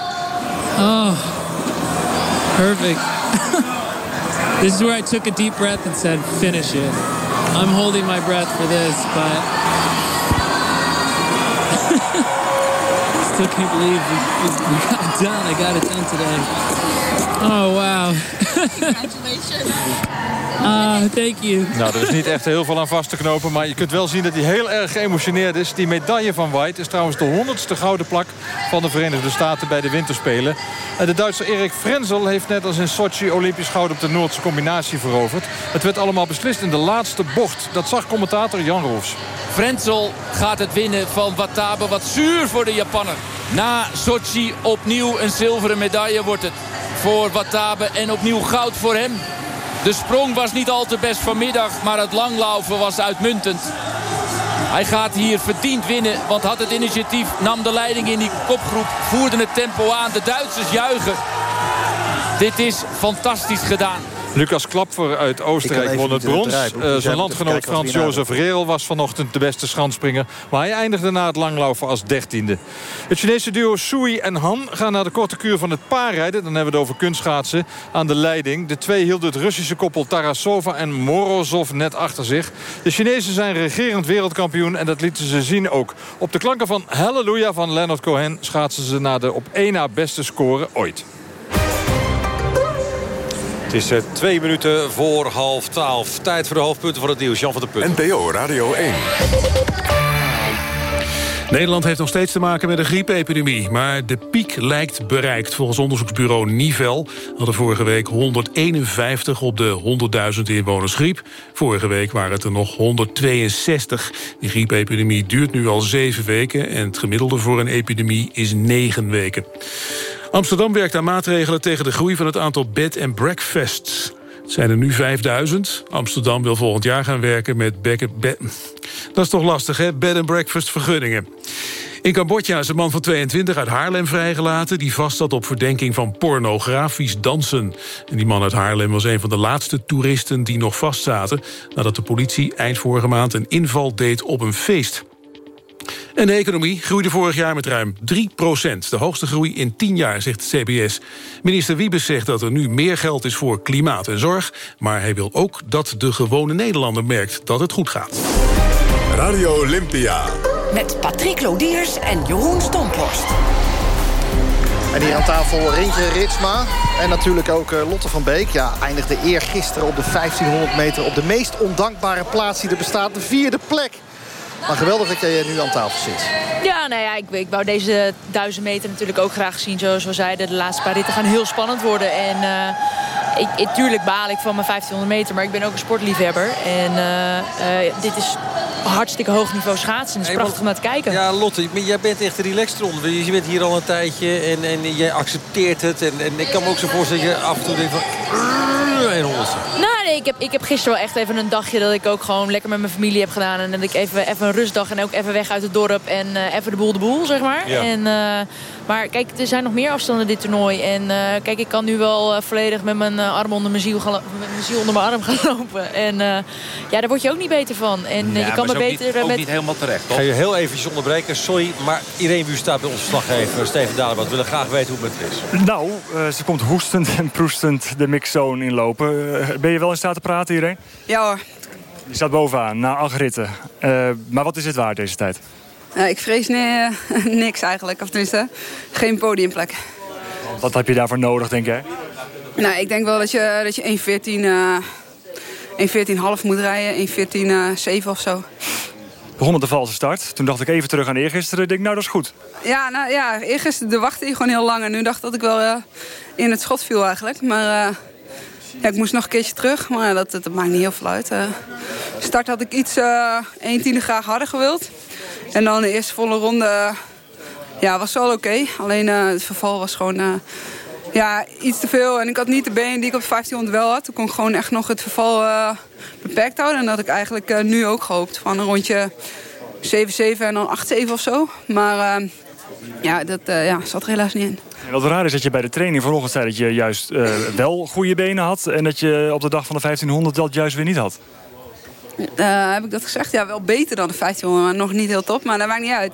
Oh, perfect. this is where I took a deep breath and said, finish it. I'm holding my breath for this, but... still can't believe we, we, got it done. I got it done today. Oh, wow. Congratulations. Ah, thank you. Nou, er is niet echt heel veel aan vast te knopen. Maar je kunt wel zien dat hij heel erg geëmotioneerd is. Die medaille van White is trouwens de honderdste gouden plak... van de Verenigde Staten bij de Winterspelen. En de Duitser Erik Frenzel heeft net als in Sochi... Olympisch goud op de Noordse combinatie veroverd. Het werd allemaal beslist in de laatste bocht. Dat zag commentator Jan Roos. Frenzel gaat het winnen van Watabe. Wat zuur voor de Japanner. Na Sochi opnieuw een zilveren medaille wordt het voor Watabe. En opnieuw goud voor hem. De sprong was niet al te best vanmiddag, maar het langlaufen was uitmuntend. Hij gaat hier verdiend winnen, want had het initiatief, nam de leiding in die kopgroep, voerde het tempo aan. De Duitsers juichen. Dit is fantastisch gedaan. Lucas Klapfer uit Oostenrijk won het brons. Uh, zijn landgenoot Frans-Jozef Reel was vanochtend de beste schansspringer. Maar hij eindigde na het langlaufen als dertiende. Het Chinese duo Sui en Han gaan naar de korte kuur van het paarrijden. Dan hebben we het over kunstschaatsen aan de leiding. De twee hielden het Russische koppel Tarasova en Morozov net achter zich. De Chinezen zijn regerend wereldkampioen en dat lieten ze zien ook. Op de klanken van Hallelujah van Leonard Cohen schaatsen ze naar de op één na beste score ooit. Het is uh, twee minuten voor half twaalf. Tijd voor de hoofdpunten van het nieuws. Jan van der Punt. NPO Radio 1. Nederland heeft nog steeds te maken met een griepepidemie. Maar de piek lijkt bereikt. Volgens onderzoeksbureau Nivel hadden vorige week 151 op de 100.000 inwoners griep. Vorige week waren het er nog 162. Die griepepidemie duurt nu al zeven weken... en het gemiddelde voor een epidemie is negen weken. Amsterdam werkt aan maatregelen tegen de groei van het aantal bed- en breakfasts. Het zijn er nu 5000. Amsterdam wil volgend jaar gaan werken met dat is toch lastig, hè? Bed and breakfast vergunningen. In Cambodja is een man van 22 uit Haarlem vrijgelaten... die vast zat op verdenking van pornografisch dansen. En die man uit Haarlem was een van de laatste toeristen die nog vastzaten... nadat de politie eind vorige maand een inval deed op een feest. En de economie groeide vorig jaar met ruim 3 procent. De hoogste groei in 10 jaar, zegt de CBS. Minister Wiebes zegt dat er nu meer geld is voor klimaat en zorg... maar hij wil ook dat de gewone Nederlander merkt dat het goed gaat. Radio Olympia. Met Patrick Lodiers en Jeroen Stomphorst. En hier aan tafel Rintje Ritsma. En natuurlijk ook uh, Lotte van Beek. Ja, eindigde eergisteren op de 1500 meter... op de meest ondankbare plaats die er bestaat. De vierde plek. Maar geweldig dat jij nu aan tafel zit. Ja, nou ja, ik, ik wou deze duizend meter natuurlijk ook graag zien. Zoals we zeiden, de laatste paar ritten gaan heel spannend worden. En uh, ik, ik, tuurlijk baal ik van mijn 1500 meter, maar ik ben ook een sportliefhebber. En uh, uh, dit is hartstikke hoog niveau schaatsen. Het is prachtig om naar te kijken. Ja, Lotte, jij bent echt relaxed rond. Je bent hier al een tijdje en, en jij accepteert het. En, en ik kan me ook zo voorstellen dat je af en toe denkt van... Een nou, nee, ik heb, ik heb gisteren wel echt even een dagje dat ik ook gewoon lekker met mijn familie heb gedaan. En dat ik even, even een rustdag en ook even weg uit het dorp. En uh, even de boel de boel, zeg maar. Ja. En, uh, maar kijk, er zijn nog meer afstanden dit toernooi. En uh, kijk, ik kan nu wel volledig met mijn arm onder mijn ziel, gaan, met mijn ziel onder mijn arm gaan lopen. En ja, daar word je ook niet beter van. En ja, je kan maar me beter niet, ook met... niet helemaal terecht, toch? Ik ga je heel eventjes onderbreken. Sorry, maar Irene staat bij ons verslaggever Steven Dalebout. We willen graag weten hoe het met is. Nou, uh, ze komt hoestend en proestend de mixzone inlopen. Uh, ben je wel staat te praten, Irene? Ja hoor. Je staat bovenaan, na acht ritten. Uh, maar wat is het waard deze tijd? ik vrees nee, niks eigenlijk. Of tenminste, geen podiumplek. Wat heb je daarvoor nodig, denk jij? Nou, ik denk wel dat je, dat je 1.14 1.14,5 moet rijden. 1.14,7 of zo begon met de valse start. Toen dacht ik even terug aan eergisteren. Ik denk, nou, dat is goed. Ja, nou, ja eergisteren wachtte je gewoon heel lang. En nu dacht ik dat ik wel uh, in het schot viel eigenlijk. Maar uh, ja, ik moest nog een keertje terug. Maar dat, dat, maakt niet heel veel uit. Uh, start had ik iets uh, 1 tiende graag harder gewild. En dan de eerste volle ronde ja, was wel oké. Alleen het verval was gewoon ja, iets te veel. En ik had niet de benen die ik op de 1500 wel had. Toen kon ik gewoon echt nog het verval beperkt houden. En dat had ik eigenlijk nu ook gehoopt. Van een rondje 7-7 en dan 8-7 of zo. Maar ja, dat ja, zat er helaas niet in. En wat raar is dat je bij de training vanochtend zei dat je juist wel goede benen had. En dat je op de dag van de 1500 dat juist weer niet had. Uh, heb ik dat gezegd? Ja, wel beter dan de 1500, maar nog niet heel top. Maar dat maakt niet uit.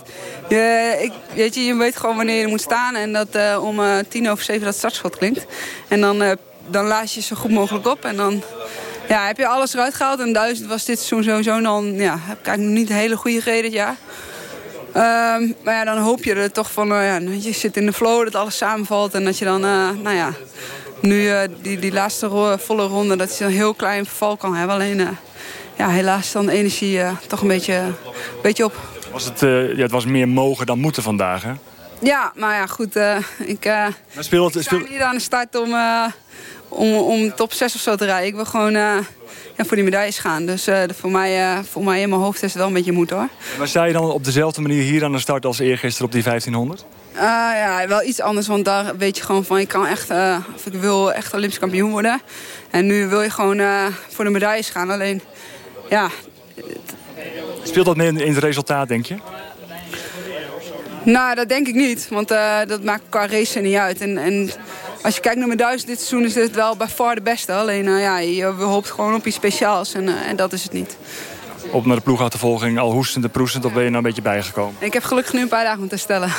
Je, ik, weet je, je weet gewoon wanneer je moet staan. En dat om tien over zeven dat startschot klinkt. En dan, dan laat je zo goed mogelijk op. En dan ja, heb je alles eruit gehaald. En duizend was dit seizoen sowieso. Dan ja, heb ik eigenlijk nog niet een hele goede gereden dit jaar. Um, maar ja, dan hoop je er toch van... ja, je zit in de flow, dat alles samenvalt. En dat je dan, nou ja... Nu die, die laatste ro volle ronde, dat je een heel klein verval kan hebben. Alleen ja, helaas dan de energie uh, toch een beetje, een beetje op. Was het, uh, ja, het was meer mogen dan moeten vandaag, hè? Ja, maar ja, goed. Uh, ik uh, speel het, speel... aan de start om, om, om top 6 of zo te rijden. Ik wil gewoon ja, voor die medailles gaan. Dus voor, mij, voor mij in mijn hoofd is het wel een beetje moed, hoor. Maar sta je dan op dezelfde manier hier aan de start als eergisteren op die 1500? Uh, ja, wel iets anders, want daar weet je gewoon van... ik kan echt, uh, of ik wil echt Olympisch kampioen worden. En nu wil je gewoon uh, voor de medailles gaan. Alleen, ja... Speelt dat mee in het resultaat, denk je? Nou, dat denk ik niet. Want uh, dat maakt qua race niet uit. En, en als je kijkt naar mijn duizend dit seizoen is dit wel bij far de beste. Alleen uh, ja, je hoopt gewoon op iets speciaals. En, uh, en dat is het niet. Op naar de ploegachtervolging, al hoestend en proestend, of ben je nou een beetje bijgekomen? Ik heb gelukkig nu een paar dagen moeten stellen.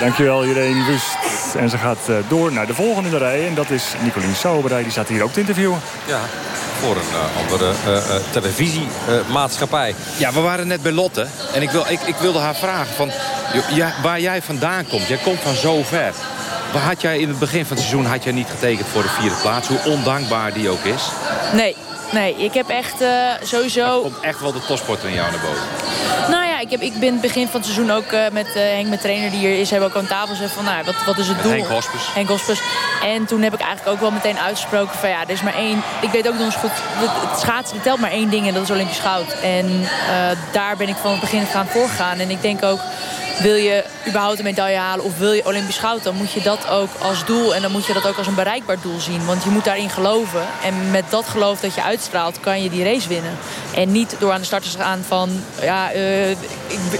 Dankjewel Irene Wust. En ze gaat uh, door naar de volgende in de rij. En dat is Nicolien Sauberij. Die staat hier ook te interviewen. Ja, voor een uh, andere uh, televisiemaatschappij. ja, we waren net bij Lotte. En ik, wil, ik, ik wilde haar vragen van, ja, waar jij vandaan komt. Jij komt van zo ver. Had jij in het begin van het seizoen had jij niet getekend voor de vierde plaats? Hoe ondankbaar die ook is? Nee, nee. Ik heb echt sowieso... Er komt echt wel de topsporter in jou naar boven. Nou ja, ik, heb, ik ben het begin van het seizoen ook uh, met uh, Henk, mijn trainer die hier is... hebben we ook aan tafel gezegd van, nou, wat, wat is het doel? Henk Hospes. En toen heb ik eigenlijk ook wel meteen uitgesproken van, ja, er is maar één... Ik weet ook nog eens goed, het schaatsen telt maar één ding en dat is Olympisch goud. En daar ben ik van het begin gaan voorgegaan. En ik denk ook wil je überhaupt een medaille halen of wil je Olympisch goud... dan moet je dat ook als doel en dan moet je dat ook als een bereikbaar doel zien. Want je moet daarin geloven. En met dat geloof dat je uitstraalt kan je die race winnen. En niet door aan de starters te gaan van... ja, uh, ik,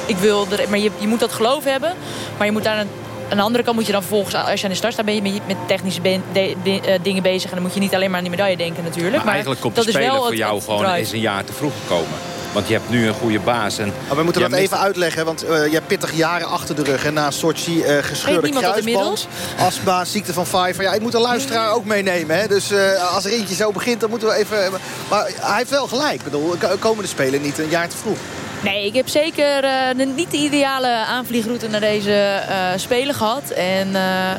ik, wil... Er, maar je, je moet dat geloof hebben. Maar je moet daar een aan de andere kant moet je dan vervolgens, als je aan de start staat, ben je met technische ben, de, de, uh, dingen bezig. En dan moet je niet alleen maar aan die medaille denken natuurlijk. Maar, maar eigenlijk komt de speler voor jou gewoon eens een jaar te vroeg gekomen. Want je hebt nu een goede baas. En maar we moeten dat even uitleggen, want uh, je hebt pittig jaren achter de rug. En na Sochi uh, gescheurde kruisband, astma, ziekte van Pfeiffer. Ja, ik moet de luisteraar ook meenemen. Hè? Dus uh, als er eentje zo begint, dan moeten we even... Maar hij heeft wel gelijk. Ik bedoel, komen de Spelen niet een jaar te vroeg. Nee, ik heb zeker uh, niet de ideale aanvliegroute naar deze uh, Spelen gehad. En uh,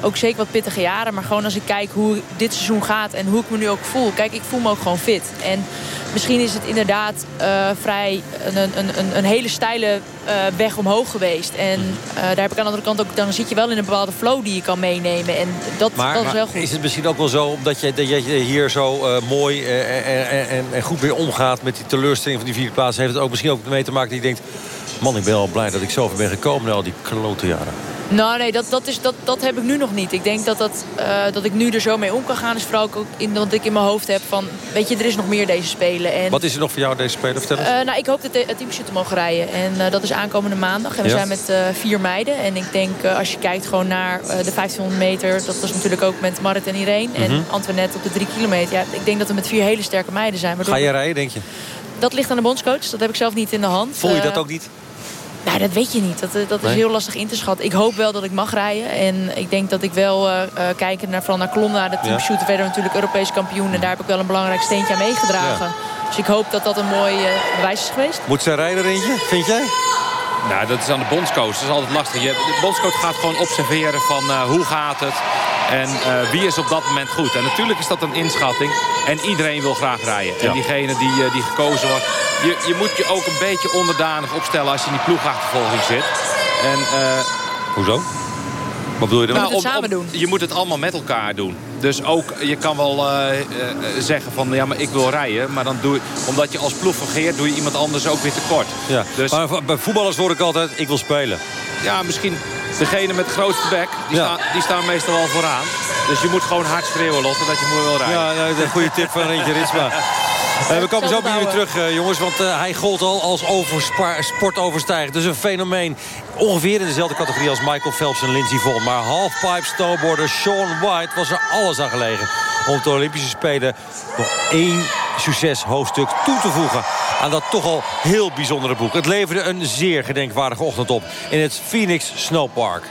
ook zeker wat pittige jaren. Maar gewoon als ik kijk hoe dit seizoen gaat en hoe ik me nu ook voel. Kijk, ik voel me ook gewoon fit. En misschien is het inderdaad vrij een, een, een, een, hele steile weg omhoog geweest. En daar heb ik aan de andere kant ook... Dan zit je wel in een bepaalde flow die je kan meenemen. En dat, maar, dat is wel maar goed. is het misschien ook wel zo... omdat je, dat je hier zo mooi en, en, en, goed weer omgaat... met die teleurstelling van die vierde plaats... heeft het ook misschien ook mee te maken die denkt... man, ik ben al blij dat ik zover ben gekomen na al die klote jaren. Nou nee, dat, dat, is, dat, dat heb ik nu nog niet. Ik denk dat, dat, uh, dat ik nu er zo mee om kan gaan... is vooral ook in, wat ik in mijn hoofd heb van... weet je, er is nog meer deze Spelen. En, wat is er nog voor jou deze Spelen? Vertel eens. Uh, nou, ik hoop dat het teamshoot te mogen rijden. En uh, dat is aankomende maandag. En we ja. zijn met vier meiden. En ik denk, als je kijkt gewoon naar de 1500 meter... dat was natuurlijk ook met Marit en Irene. Mm -hmm. En Antoinette op de drie kilometer. Ja, ik denk dat we met vier hele sterke meiden zijn. Ga je rijden, denk je? Dat ligt aan de bondscoach. Dat heb ik zelf niet in de hand. Voel je dat ook niet? Nou, dat weet je niet. Dat, dat is nee. heel lastig in te schatten. Ik hoop wel dat ik mag rijden. En ik denk dat ik wel, uh, kijken naar, vooral naar Colonna, de teamshooter, ja. verder natuurlijk Europees kampioen. En daar heb ik wel een belangrijk steentje aan meegedragen. Ja. Dus ik hoop dat dat een mooi uh, bewijs is geweest. Moet zij rijden, Rintje? Vind jij? Nou, dat is aan de bondscoach. Dat is altijd lastig. Je, de bondscoach gaat gewoon observeren van uh, hoe gaat het. En uh, wie is op dat moment goed. En natuurlijk is dat een inschatting. En iedereen wil graag rijden. Ja. En diegene die, uh, die gekozen wordt. Je, je moet je ook een beetje onderdanig opstellen als je in die ploegachtervolging zit. En, Hoezo? Wat bedoel je dan? Nou, om, samen doen. Je moet het allemaal met elkaar doen. Dus ook, je kan wel uh, uh, zeggen van, ja, maar ik wil rijden. Maar dan doe je, omdat je als ploeg vergeert, doe je iemand anders ook weer tekort. Ja. Dus, maar bij voetballers hoor ik altijd, ik wil spelen. Ja, misschien degene met de grootste bek, die, ja. staan, die staan meestal wel vooraan. Dus je moet gewoon hard schreeuwen, Lotte, dat je mooi wil rijden. Ja, ja een goede tip van Rintje Ritsma. Uh, we komen zo bij jullie terug, uh, jongens. Want uh, hij gold al als sportoverstijger. Dus een fenomeen. Ongeveer in dezelfde categorie als Michael Phelps en Lindsey Vonn. Maar halfpipe snowboarder Sean White was er alles aan gelegen. Om de Olympische Spelen nog één succeshoofdstuk toe te voegen aan dat toch al heel bijzondere boek. Het leverde een zeer gedenkwaardige ochtend op in het Phoenix Snowpark.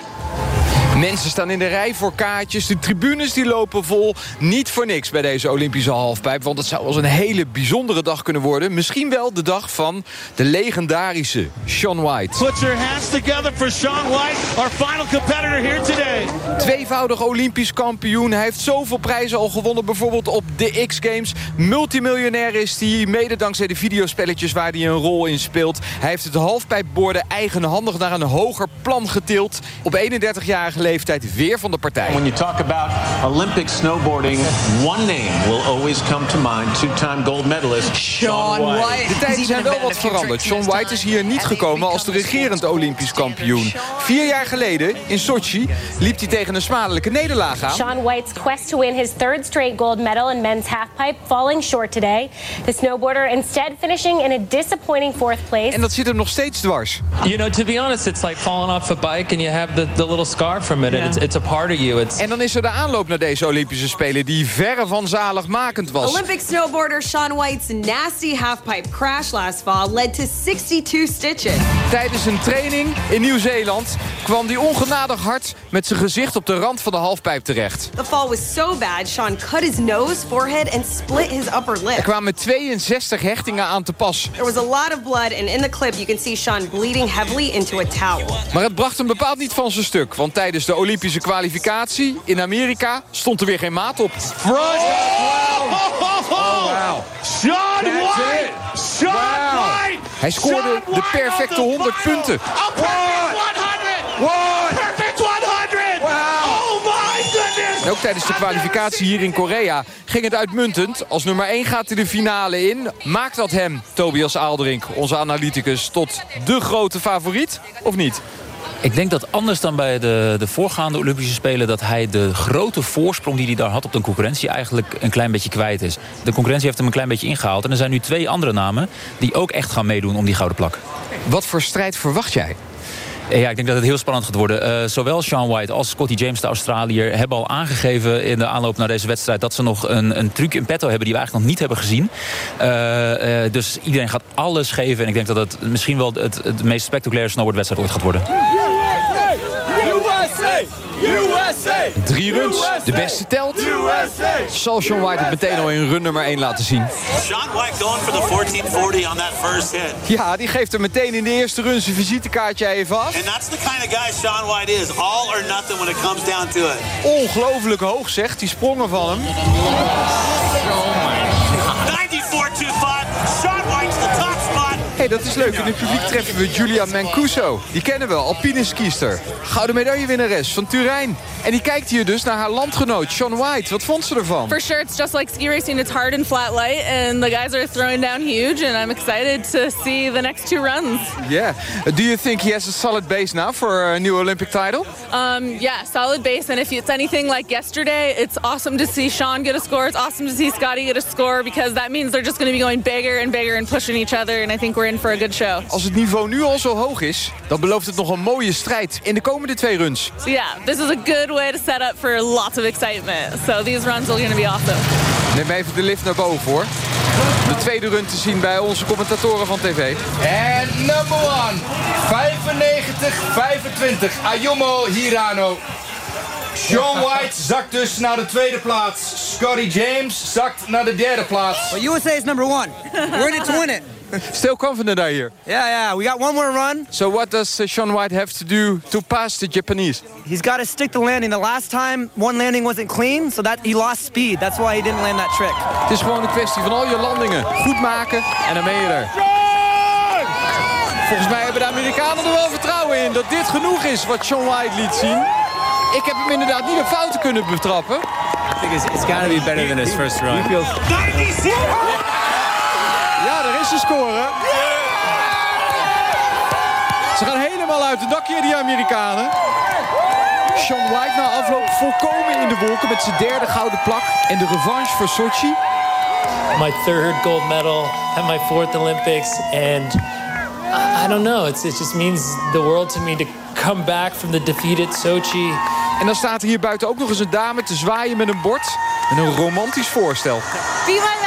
Mensen staan in de rij voor kaartjes. De tribunes die lopen vol. Niet voor niks bij deze Olympische halfpijp. Want het zou wel eens een hele bijzondere dag kunnen worden. Misschien wel de dag van de legendarische Sean White. Put your hands together for Sean White, our final competitor here today. Tweevoudig Olympisch kampioen. Hij heeft zoveel prijzen al gewonnen. Bijvoorbeeld op de X-Games. Multimiljonair is hij. Mede dankzij de videospelletjes waar hij een rol in speelt. Hij heeft het halfpijpborden eigenhandig naar een hoger plan getild. Op 31-jarige leeftijd weer van de partij. When you talk about Olympic snowboarding, one name will always come to mind. Two-time gold medalist Sean White. De tijden zijn wel wat veranderd. Sean White is hier niet gekomen als de regerend Olympisch kampioen. Vier jaar geleden, in Sochi, liep hij tegen een smadelijke nederlaag aan. Sean White's quest to win his third straight gold medal in men's halfpipe falling short today. The snowboarder instead finishing in a disappointing fourth place. En dat zit hem nog steeds dwars. You know, to be honest, it's like falling off a bike and you have the, the little scar from it. Yeah. It's, it's a part of you. It's... En dan is er de aanloop naar deze Olympische Spelen die verre van zaligmakend was. Olympic snowboarder Sean White's nasty halfpipe crash last fall led to 62 stitches. Tijdens een training in Nieuw-Zeeland kwam hij ongenadig hard met zijn gezicht op de rand van de halfpijp terecht. The fall was so bad, Sean cut his nose, forehead and split his upper lip. Er kwamen 62 hechtingen aan te pas. There was a lot of blood and in the clip you can see Sean bleeding heavily into a towel. Maar het bracht hem bepaald niet van zijn stuk, want tijdens de Olympische kwalificatie in Amerika stond er weer geen maat op. Front. Oh, wow. Sean White. It. Sean wow. White Hij scoorde de perfecte 100 punten. Perfect 100! Oh my goodness! En ook tijdens de kwalificatie hier in Korea ging het uitmuntend. Als nummer 1 gaat hij de finale in. Maakt dat hem, Tobias Aalderink, onze analyticus, tot de grote favoriet? Of niet? Ik denk dat anders dan bij de, de voorgaande Olympische Spelen... dat hij de grote voorsprong die hij daar had op de concurrentie... eigenlijk een klein beetje kwijt is. De concurrentie heeft hem een klein beetje ingehaald. En er zijn nu twee andere namen die ook echt gaan meedoen om die gouden plak. Wat voor strijd verwacht jij? Ja, ik denk dat het heel spannend gaat worden. Uh, zowel Sean White als Scotty James, de Australiër... hebben al aangegeven in de aanloop naar deze wedstrijd... dat ze nog een, een truc in petto hebben die we eigenlijk nog niet hebben gezien. Uh, uh, dus iedereen gaat alles geven. En ik denk dat het misschien wel het, het meest spectaculaire snowboardwedstrijd ooit gaat worden. USA! Drie runs. De beste telt. Zal Sean White het meteen al in run nummer 1 laten zien. Sean White going for the 1440 on that first hit. Ja, die geeft er meteen in de eerste run zijn visitekaartje even af. And that's the kind of guy Sean White is. All or nothing when it comes down to it. Ongelooflijk hoog zegt, die sprongen van hem. 94-25. Hey, dat is leuk. In het publiek treffen we Julia Mancuso. Die kennen we, alpine skiester. Gouden medaillewinnares van Turijn. En die kijkt hier dus naar haar landgenoot, Sean White. Wat vond ze ervan? For sure, it's just like ski racing. It's hard and flat light. And the guys are throwing down huge. And I'm excited to see the next two runs. Yeah. Do you think he has a solid base now for a new Olympic title? Um, yeah, solid base. And if it's anything like yesterday, it's awesome to see Sean get a score. It's awesome to see Scotty get a score. Because that means they're just going to be going bigger and bigger and pushing each other. And I think we're in for a good show. Als het niveau nu al zo hoog is, dan belooft het nog een mooie strijd in de komende twee runs. So yeah, this is a good way to set up for lots of excitement. So these runs are going to be awesome. Neem even de lift naar boven hoor. De tweede run te zien bij onze commentatoren van tv. En number one, 95-25, Ayumo Hirano. Sean White zakt dus naar de tweede plaats. Scotty James zakt naar de derde plaats. Well, USA is number one. We're in it to win it. Still confident I hear. Yeah, yeah. We got one more run. So what does uh, Sean White have to do to pass the Japanese? He's got to stick to landing. The last time, one landing wasn't clean, so that he lost speed. That's why he didn't land that trick. Het is gewoon een kwestie van al je landingen goed maken en dan ben je er. Volgens mij hebben de Amerikanen er wel vertrouwen in dat dit genoeg is wat Sean White liet zien. Ik heb hem inderdaad niet op fouten kunnen betrappen. I think it's, it's got to be better than his first run. Ja, daar is de score. Ze gaan helemaal uit het dakje, die Amerikanen. Sean White na afloop volkomen in de wolken met zijn derde gouden plak. En de revanche voor Sochi. My third gold medal and my fourth Olympics. And I, I don't know, it's, it just means the world to me to come back from the defeat at Sochi. En dan staat er hier buiten ook nog eens een dame te zwaaien met een bord. En een romantisch voorstel. Be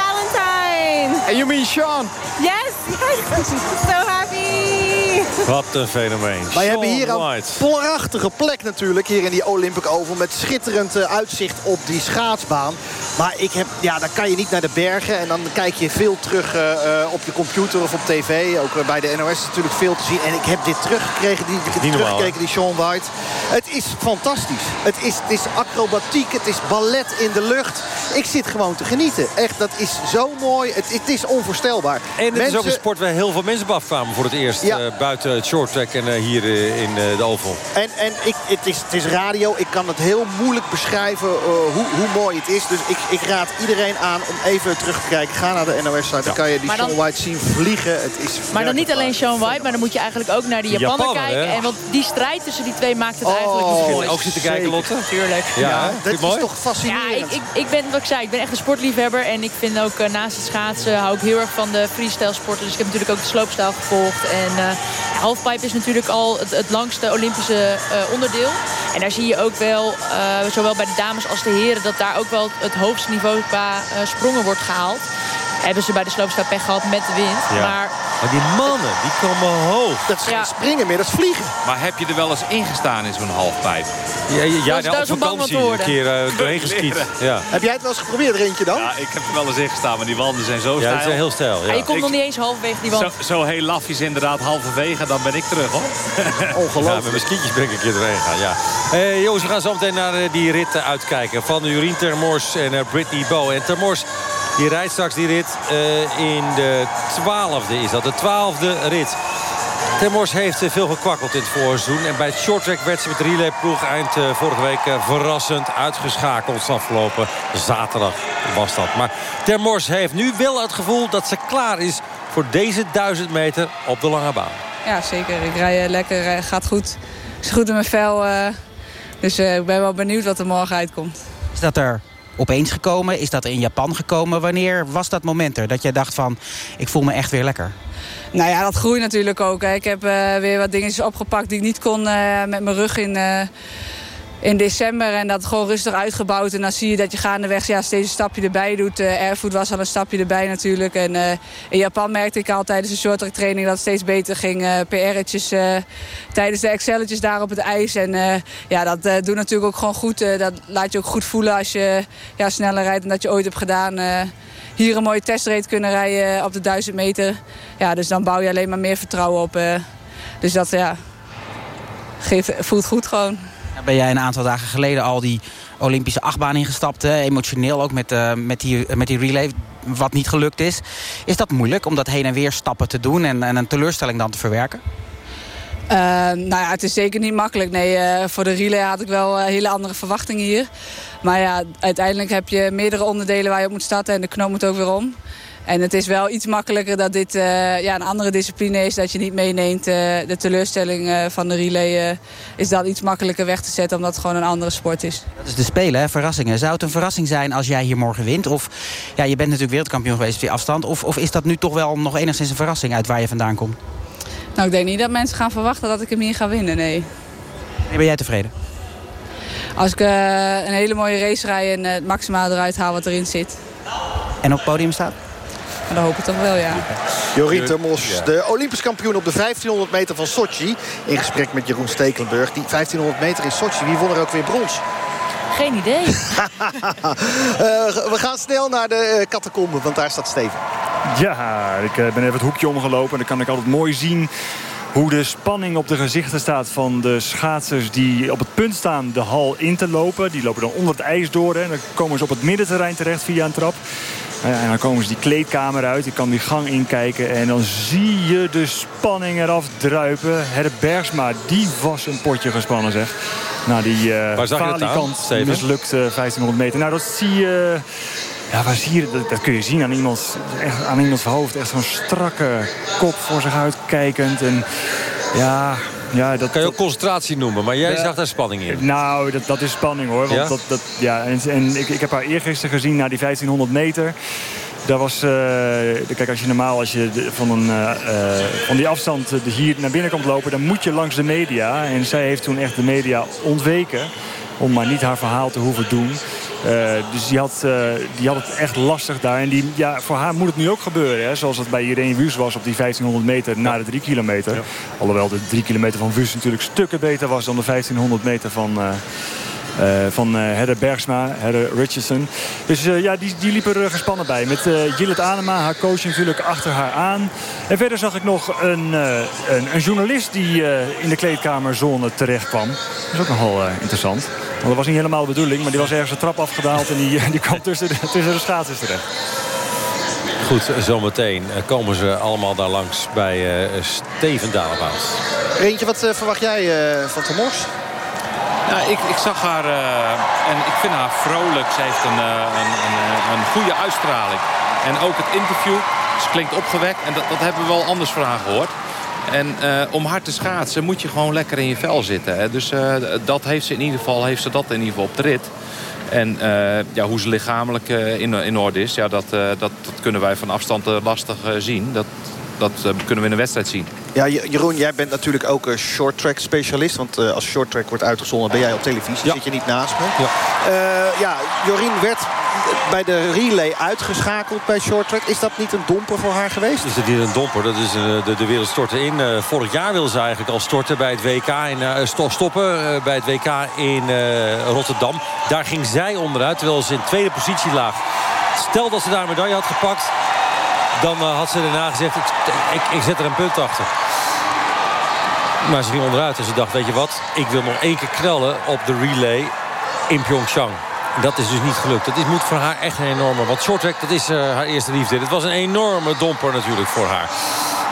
Valentine! And you mean Sean? Yes, yes. So happy! Wat een fenomeen. Wij hebben hier Sean een prachtige plek natuurlijk. Hier in die Olympic Oval. Met schitterend eh, uitzicht op die schaatsbaan. Maar ik heb, ja, dan kan je niet naar de bergen. En dan kijk je veel terug eh, eh, op je computer of op tv. Ook eh, bij de NOS is natuurlijk veel te zien. En ik heb dit teruggekregen. Die, Niet normaal, teruggekeken, die Sean White. Het is fantastisch. Het is, het is acrobatiek. Het is ballet in de lucht. Ik zit gewoon te genieten. Echt, dat is zo mooi. Het, het is onvoorstelbaar. En het is ook een Mensen- sport waar heel veel mensen op afkwamen voor het eerst. Ja. buiten het short track en hier in de Oval. En, en ik, het, is, het is radio. Ik kan het heel moeilijk beschrijven hoe, hoe mooi het is. Dus ik, ik raad iedereen aan om even terug te kijken. Ga naar de NOS-site. Dan kan je die dan- Sean White zien vliegen. Het is Maar dan niet alleen Sean White, maar dan moet je eigenlijk ook naar die Die Japaner Japaner, kijken. hè? En want die strijd tussen die twee maakt het eigenlijk Oh, nog moois. Ook zitten kijken, zeker. Lotte? Tuurlijk. Ja, Ja, dat mooi? is toch Ja, fascinerend. ik, ik, ik ben, wat ik zei, ik ben echt een sportliefhebber. En ik vind ook eh, naast het schaatsen hou ik heel erg van de freestyle sporten. Dus ik heb natuurlijk ook de sloopstijl gevolgd. En eh halfpipe is natuurlijk al het, het langste Olympische eh, onderdeel. En daar zie je ook wel, eh, zowel bij de dames als de heren... dat daar ook wel het hoogste niveau qua eh, sprongen wordt gehaald. Hebben ze bij de sloopstijl pech gehad met de wind. Ja. Maar Maar die mannen, die komen hoog. Dat is geen Ja. springen meer, dat is vliegen. Maar heb je er wel eens ingestaan in zo'n halfpijp? Ja, ja, ja, ja, daar op vakantie een keer eh, doorheen geskiet. Ja. Heb jij het wel eens geprobeerd, Rintje dan? Ja, ik heb er wel eens ingestaan, maar die wanden zijn zo ja, dat is stijl. heel stijl. ja, Ja. je komt Ik- nog niet eens halverwege die wand. Zo, zo heel lafjes inderdaad, halverwege, dan ben ik terug hoor. Ja, Ongelooflijk. met mijn skietjes ben ik een keer doorheen gegaan, ja. Eh, jongens, we gaan zo meteen naar eh, die rit uitkijken. Van Jurien Termors en eh, Brittany Bow. En Termors, Die rijdt straks die rit in de twaalfde is dat. De twaalfde rit. Termors heeft veel gekwakkeld in het voorseizoen. En bij het shorttrack werd ze met de relayploeg eind vorige week verrassend uitgeschakeld. Afgelopen zaterdag was dat. Maar Termors heeft nu wel het gevoel dat ze klaar is voor deze duizend meter op de lange baan. Ja, zeker. Ik rij lekker, gaat goed. Is goed in mijn vel. Dus ik ben wel benieuwd wat er morgen uitkomt. Is dat er opeens gekomen? Is dat in Japan gekomen? Wanneer was dat moment er dat je dacht van... ik voel me echt weer lekker? Nou ja, dat groeit natuurlijk ook. Hè. Ik heb uh, weer wat dingetjes opgepakt die ik niet kon uh, met mijn rug in... In december en dat gewoon rustig uitgebouwd. En dan zie je dat je gaandeweg ja, steeds een stapje erbij doet. Uh, Airfood was al een stapje erbij natuurlijk. En uh, in Japan merkte ik al tijdens de shorttrack training dat het steeds beter ging. Uh, PR'tjes tijdens de Excelletjes daar op het ijs. En ja, dat doet natuurlijk ook gewoon goed. dat laat je ook goed voelen als je ja, sneller rijdt dan dat je ooit hebt gedaan. hier een mooie testrate kunnen rijden op de 1000 meter. Ja, dus dan bouw je alleen maar meer vertrouwen op. dus dat ja, geeft, voelt goed gewoon ben jij een aantal dagen geleden al die Olympische achtbaan ingestapt. Hè? Emotioneel ook met, uh, met, die, met die relay, wat niet gelukt is. Is dat moeilijk om dat heen en weer stappen te doen en, en een teleurstelling dan te verwerken? Uh, nou ja, het is zeker niet makkelijk. Nee, uh, voor de relay had ik wel hele andere verwachtingen hier. Maar ja, uiteindelijk heb je meerdere onderdelen waar je op moet starten. En de knoop moet ook weer om. En het is wel iets makkelijker dat dit uh, ja, een andere discipline is. Dat je niet meeneemt. Uh, de teleurstelling uh, van de relay is dan iets makkelijker weg te zetten. Omdat het gewoon een andere sport is. Dat is de Spelen, hè? verrassingen. Zou het een verrassing zijn als jij hier morgen wint? Of ja, je bent natuurlijk wereldkampioen geweest op die afstand. Of, of is dat nu toch wel nog enigszins een verrassing uit waar je vandaan komt? Nou, ik denk niet dat mensen gaan verwachten dat ik hem hier ga winnen, nee. Ben jij tevreden? Als ik een hele mooie race rij en het maximaal eruit haal wat erin zit. En op het podium staat? Maar dat hoop ik toch wel, ja. Jorien Termos, de Olympisch kampioen op de 1500 meter van Sochi. In gesprek met Jeroen Stekelenburg. Die 1500 meter in Sochi, wie won er ook weer brons? Geen idee. uh, we gaan snel naar de uh, catacombe, want daar staat Steven. Ja, ik uh, ben even het hoekje omgelopen. En dan kan ik altijd mooi zien hoe de spanning op de gezichten staat van de schaatsers die op het punt staan de hal in te lopen. Die lopen dan onder het ijs door en dan komen ze op het middenterrein terecht via een trap. En dan komen ze die kleedkamer uit. Ik kan die gang inkijken. En dan zie je de spanning eraf druipen. Herre Bergsma, die was een potje gespannen zeg. Nou, die uh, Waar zag je het mislukt 1500 meter. Nou, dat zie je... Ja, waar zie je dat? Dat kun je zien aan iemands, echt, aan iemands hoofd. Echt zo'n strakke kop voor zich uitkijkend. En ja, ja, dat, kan je ook concentratie noemen, maar jij zag daar spanning in. Nou, dat, dat is spanning hoor. Want ja? Dat, dat, ja, en, en ik, ik heb haar eergisteren gezien na die 1500 meter. Daar was, uh, kijk, als je normaal als je van, een, uh, van die afstand hier naar binnen komt lopen... dan moet je langs de media. En zij heeft toen echt de media ontweken om maar niet haar verhaal te hoeven doen. Uh, dus die had, uh, die had het echt lastig daar. En die, ja, voor haar moet het nu ook gebeuren. Hè? Zoals het bij Irene Wus was op die 1500 meter na de 3 kilometer. Ja. Alhoewel de 3 kilometer van Wus natuurlijk stukken beter was dan de 1500 meter van... Uh, van Hedder Bergsma, Hedder Richardson. Dus ja, die, die liep er gespannen bij. Met Jillet Anema, haar coach natuurlijk achter haar aan. En verder zag ik nog een, een, een, journalist die in de kleedkamerzone terecht kwam. Dat is ook nogal interessant. Want dat was niet helemaal de bedoeling, maar die was ergens de trap afgedaald... en die, die kwam tussen de, tussen de schaatsers terecht. Goed, zometeen komen ze allemaal daar langs bij Steven Dalebout. Reentje, wat verwacht jij van Van Mors? Nou, ik, ik zag haar uh, en ik vind haar vrolijk. Ze heeft een, uh, een, een, een, goede uitstraling. En ook het interview, ze klinkt opgewekt. En dat, dat hebben we wel anders van haar gehoord. En uh, om hard te schaatsen moet je gewoon lekker in je vel zitten. Hè. Dus dat heeft ze in ieder geval, heeft ze dat in ieder geval op de rit. En ja, hoe ze lichamelijk in, in orde is, ja, dat, dat, dat kunnen wij van afstand lastig zien. Dat, dat kunnen we in een wedstrijd zien. Ja, Jeroen, jij bent natuurlijk ook een short track specialist. Want als short track wordt uitgezonden ben jij op televisie. Ja. Zit je niet naast me. Ja, ja Jorien werd bij de relay uitgeschakeld bij short track. Is dat niet een domper voor haar geweest? Is het niet een domper? Dat is uh, de, de wereld storten in. vorig jaar wilde ze eigenlijk al storten bij het WK. In, stoppen bij het WK in Rotterdam. Daar ging zij onderuit, terwijl ze in tweede positie lag. Stel dat ze daar een medaille had gepakt dan had ze daarna gezegd, ik, ik, ik, zet er een punt achter. Maar ze ging onderuit en ze dacht, weet je wat, ik wil nog één keer knallen op de relay in Pyeongchang. Dat is dus niet gelukt. Dat is, moet voor haar echt een enorme... Want shorttrack, dat is uh, haar eerste liefde. Het was een enorme domper natuurlijk voor haar.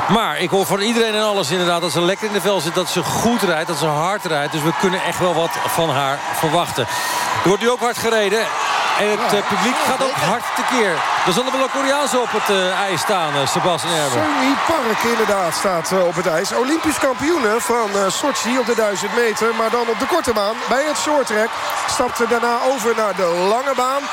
Maar ik hoor van iedereen en alles inderdaad dat ze lekker in de vel zit. Dat ze goed rijdt, dat ze hard rijdt. Dus we kunnen echt wel wat van haar verwachten. Er wordt nu ook hard gereden. En het uh, publiek gaat ook hard tekeer. Er zullen wel Koreaanse op het uh, ijs staan, uh, Sebastian Erber. Sunny Park inderdaad staat op het ijs. Olympisch kampioene van Sochi op de 1000 meter. Maar dan op de korte baan bij het shorttrack. Stapte daarna over naar de lange baan.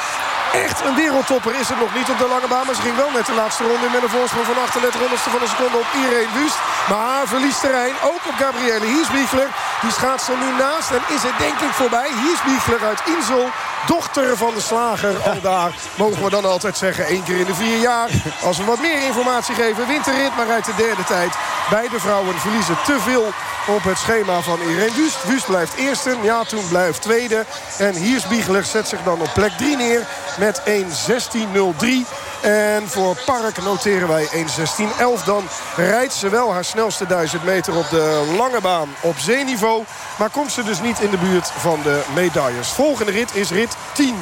Echt een wereldtopper is het nog niet op de lange baan. Maar ze ging wel net de laatste ronde met een voorsprong van 38 honderdste van een seconde op Irene Wust. Maar verliest terrein ook op Gabrielle Hiesbiegler. Die schaatst er nu naast en is het denk ik voorbij. Hiesbiegler uit Insel dochter van de slager. Al daar mogen we dan altijd zeggen één keer in de vier jaar. Als we wat meer informatie geven, wint de rit, maar rijdt de derde tijd. Beide vrouwen verliezen te veel op het schema van Irene Wust. Wust blijft eerste, ja toen blijft tweede. En Hiersbiegler zet zich dan op plek 3 neer met 1.16.03. En voor Park noteren wij 1.16.11. Dan rijdt ze wel haar snelste 1000 meter op de lange baan op zeeniveau. Maar komt ze dus niet in de buurt van de medailles. Volgende rit is rit 10.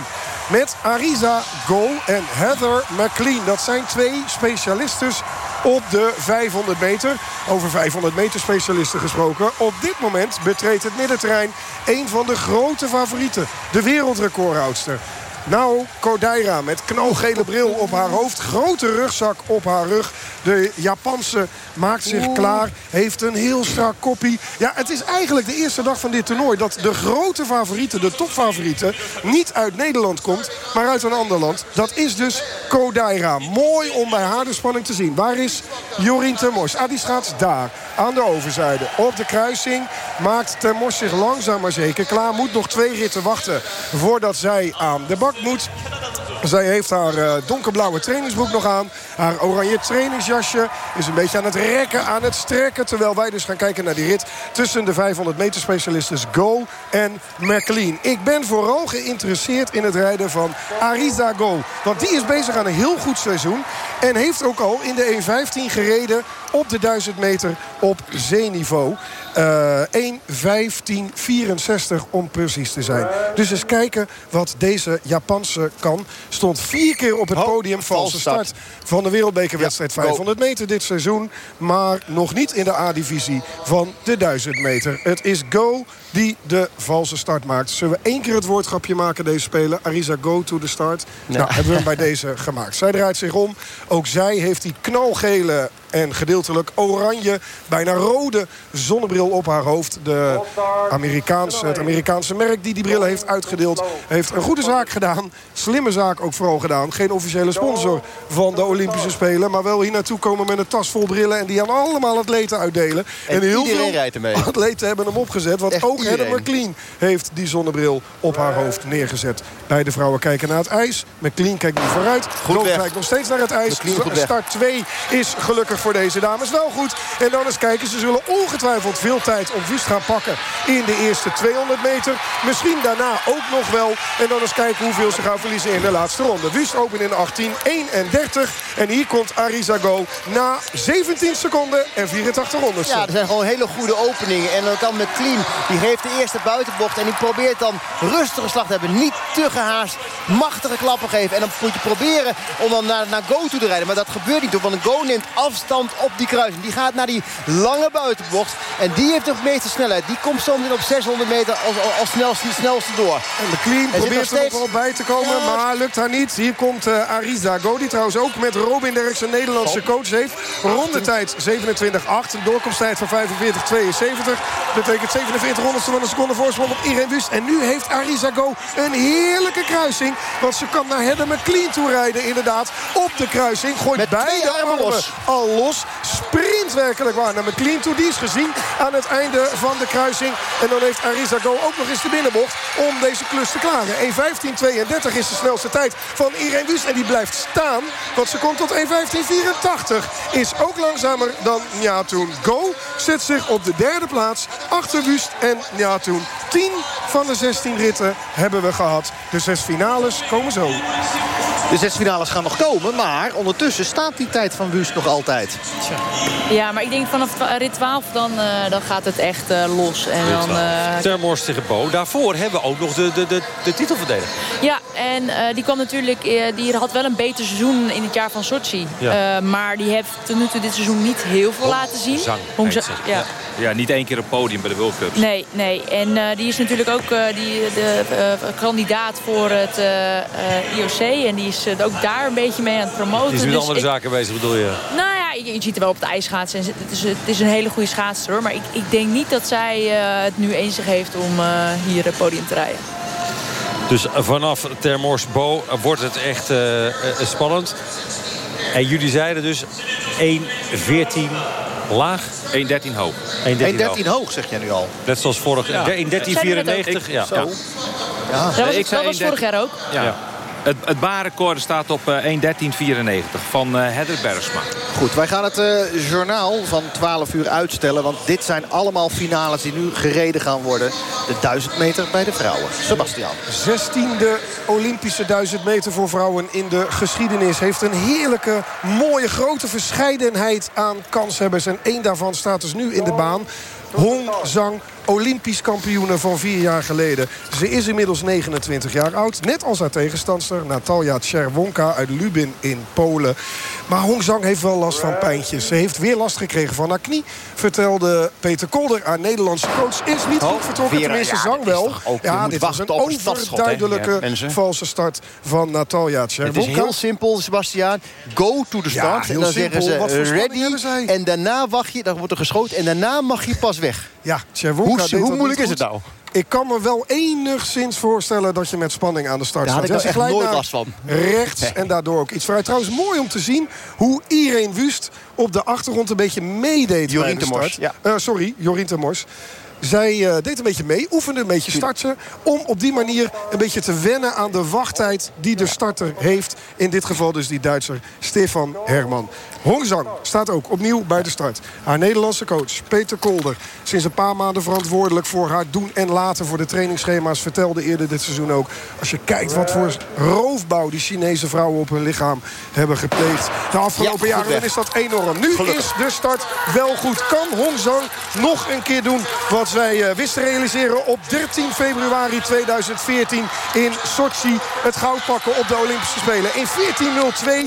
Met Arisa Gol en Heather McLean. Dat zijn twee specialistes op de 500 meter. Over 500 meter specialisten gesproken. Op dit moment betreedt het middenterrein een van de grote favorieten. De wereldrecordhoudster. Nou, Kodaira met knalgele bril op haar hoofd. Grote rugzak op haar rug. De Japanse maakt zich klaar. Heeft een heel strak koppie. Ja, het is eigenlijk de eerste dag van dit toernooi... dat de grote favoriete, de topfavoriete... niet uit Nederland komt, maar uit een ander land. Dat is dus Kodaira. Mooi om bij haar de spanning te zien. Waar is Jorien Termors? Ah, die schaats daar, aan de overzijde. Op de kruising maakt Termors zich langzaam maar zeker klaar. Moet nog twee ritten wachten voordat zij aan de bak moet. Zij heeft haar uh, donkerblauwe trainingsbroek nog aan. Haar oranje trainingsjasje is een beetje aan het rekken, aan het strekken. Terwijl wij dus gaan kijken naar die rit tussen de 500 meter specialisten Go en McLean. Ik ben vooral geïnteresseerd in het rijden van Arisa Go. Want die is bezig aan een heel goed seizoen. En heeft ook al in de 1.15 gereden op de 1000 meter op zeeniveau. Uh, 1.15.64 om precies te zijn. Dus eens kijken wat deze Japanse kan. Stond vier keer op het podium. Valse start van de wereldbekerwedstrijd 500 meter dit seizoen. Maar nog niet in de A-divisie van de 1000 meter. Het is Go die de valse start maakt. Zullen we één keer het woordgrapje maken deze speler? Arisa Go to the start. Nou, hebben we hem bij deze gemaakt. Zij draait zich om. Ook zij heeft die knalgele en gedeeltelijk oranje, bijna rode zonnebril op haar hoofd. De Amerikaanse, het Amerikaanse merk die die brillen heeft uitgedeeld... heeft een goede zaak gedaan. Slimme zaak ook vooral gedaan. Geen officiële sponsor van de Olympische Spelen... maar wel hier naartoe komen met een tas vol brillen... en die aan allemaal atleten uitdelen. En, en heel veel atleten hebben hem opgezet. Want Echt ook Heather McLean heeft die zonnebril op haar hoofd neergezet. Beide vrouwen kijken naar het ijs. McLean kijkt nu vooruit. Goed kijkt nog steeds naar het ijs. Start 2 is gelukkig voor deze dames wel goed. En dan eens kijken, ze zullen ongetwijfeld veel tijd op Wust gaan pakken in de eerste 200 meter. Misschien daarna ook nog wel. En dan eens kijken hoeveel ze gaan verliezen in de laatste ronde. Wust open in 18.31. En hier komt Arizago na 17 seconden en 84 rondes. Ja, er zijn gewoon hele goede openingen. En dan kan McLean, die geeft de eerste buitenbocht. En die probeert dan rustige slag te hebben. Niet te gehaast, machtige klappen geven. En dan moet je proberen om dan naar, naar Go toe te rijden. Maar dat gebeurt niet, want Go neemt afstand op die kruising. Die gaat naar die lange buitenbocht. En die heeft de meeste snelheid. Die komt zo op 600 meter als, als snelste, snelste door. En McLean probeert er nog wel bij te komen. Maar lukt haar niet. Hier komt uh, Arisa Go. Die trouwens ook met Robin Derks een Nederlandse coach heeft. Rondetijd 27-8. Een doorkomsttijd van 45-72. Betekent 47 van een seconde voorsprong op Irene Wust. En nu heeft Arisa Go een heerlijke kruising. Want ze kan naar Heather McLean toe rijden inderdaad. Op de kruising. Gooit met beide armen al los. Sprint werkelijk waar naar McLean toe. Die is gezien aan het einde van de kruising. En dan heeft Arisa Go ook nog eens de binnenbocht om deze klus te klaren. 1.15.32 is de snelste tijd van Irene Wust. En die blijft staan, want ze komt tot 1.15.84. Is ook langzamer dan Njatoen. Go zet zich op de derde plaats achter Wust en Njatoen. 10 van de 16 ritten hebben we gehad. De zes finales komen zo. De zes finales gaan nog komen, maar ondertussen staat die tijd van Wust nog altijd. Ja, maar ik denk vanaf rit 12 dan, uh, dan gaat het echt uh, los. En dan, uh, Termors tegen Bo. Daarvoor hebben we ook nog de, de, de, de titelverdediger. Ja, en die kwam natuurlijk, die had wel een beter seizoen in het jaar van Sochi. Ja. maar die heeft tot nu toe dit seizoen niet heel veel laten zien. Zang, Hongzang, ja. ja, niet één keer op podium bij de World Cups. Nee, nee. En die is natuurlijk ook die, de kandidaat voor het IOC. En die is ook daar een beetje mee aan het promoten. Die is met dus andere zaken bezig, bedoel je? Nou ja, je, je ziet er wel op het ijs schaatsen. Het is, het is een hele goede schaatser hoor. Maar ik, ik denk niet dat zij het nu zich heeft om hier het podium te rijden. Dus vanaf Termors Bo wordt het echt spannend. En jullie zeiden dus 1-14 laag. 1-13 hoog. 1-13 hoog. zeg jij nu al. Net zoals vorig jaar. Ja. 1-13-94. Ja. Ja. Ja. Dat was, dat was vorig jaar ook. ja. Het, het baanrecord staat op 1.13.94 van uh, Heather Bergsma. Goed, wij gaan het uh, journaal van 12 uur uitstellen. Want dit zijn allemaal finales die nu gereden gaan worden. De 1000 meter bij de vrouwen. Sebastian. 16e Olympische 1000 meter voor vrouwen in de geschiedenis. Heeft een heerlijke, mooie, grote verscheidenheid aan kanshebbers. En één daarvan staat dus nu in de baan. Hong Zhang Olympisch kampioene van vier jaar geleden. Ze is inmiddels 29 jaar oud. Net als haar tegenstandster Natalia Czerwonka uit Lubin in Polen. Maar Hong Zhang heeft wel last van pijntjes. Ze heeft weer last gekregen van haar knie. Vertelde Peter Kolder, haar Nederlandse coach. Is niet goed vertrokken, tenminste Zhang wel. ja, dit was een overduidelijke valse start van Natalia Czerwonka. Het is heel simpel, Sebastiaan. Go to the start. en dan zeggen ze ready. En daarna wacht je, dan wordt er geschoten. En daarna mag je pas weg. Ja, hoe, hoe moeilijk is het nou? Ik kan me wel enigszins voorstellen dat je met spanning aan de start staat. Daar had ik echt nooit last van. Rechts en daardoor ook iets vrij. Trouwens, mooi om te zien hoe Irene Wust op de achtergrond een beetje meedeed Jorien bij de start. Ja. Uh, sorry, Jorien Temors. Zij uh, deed een beetje mee, oefende een beetje starten... om op die manier een beetje te wennen aan de wachttijd die de starter heeft. In dit geval dus die Duitser Stefan Herman. Hongzang staat ook opnieuw bij de start. Haar Nederlandse coach Peter Kolder. Sinds een paar maanden verantwoordelijk voor haar doen en laten... voor de trainingsschema's, vertelde eerder dit seizoen ook. Als je kijkt wat voor roofbouw die Chinese vrouwen op hun lichaam hebben gepleegd. De afgelopen jaren dan is dat enorm. Nu is de start wel goed. Kan Hongzang nog een keer doen wat zij uh, wisten realiseren op 13 februari 2014 in Sochi. Het goud pakken op de Olympische Spelen. In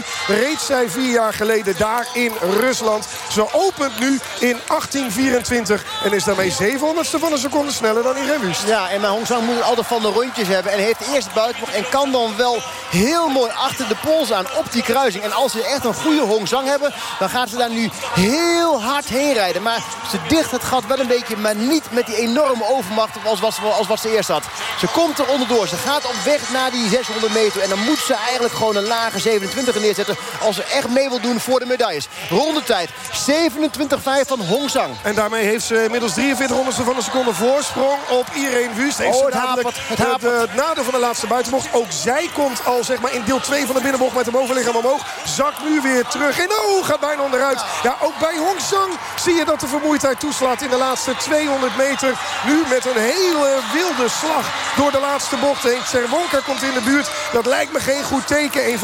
14.02 reed zij vier jaar geleden in Rusland. Ze opent nu in 1824 en is daarmee 700ste van een seconde sneller dan Irene Wust. Ja, en Hong Zhang moet altijd van de rondjes hebben. En heeft eerst buitenbocht en kan dan wel heel mooi achter de pols aan op die kruising. En als ze echt een goede Hong Zhang hebben, dan gaat ze daar nu heel hard heen rijden. Maar ze dicht het gat wel een beetje, maar niet met die enorme overmacht als wat, als wat ze eerst had. Ze komt er onderdoor. Ze gaat op weg naar die 600 meter. En dan moet ze eigenlijk gewoon een lage 27 neerzetten als ze echt mee wil doen voor de medailles. Rondetijd 27,5 van Hong Zhang. En daarmee heeft ze inmiddels 43 honderdste van een seconde voorsprong op Irene Wust. Heeft oh, het, hapert, het, nadeel van de laatste buitenbocht. Ook zij komt al zeg maar, in deel 2 van de binnenbocht met de bovenlichaam omhoog. Zakt nu weer terug. En oh, gaat bijna onderuit. Ja, ook bij Hong Zhang zie je dat de vermoeidheid toeslaat in de laatste 200 meter. Nu met een hele wilde slag door de laatste bocht heen. Cerwonka komt in de buurt. Dat lijkt me geen goed teken. 1.15-2.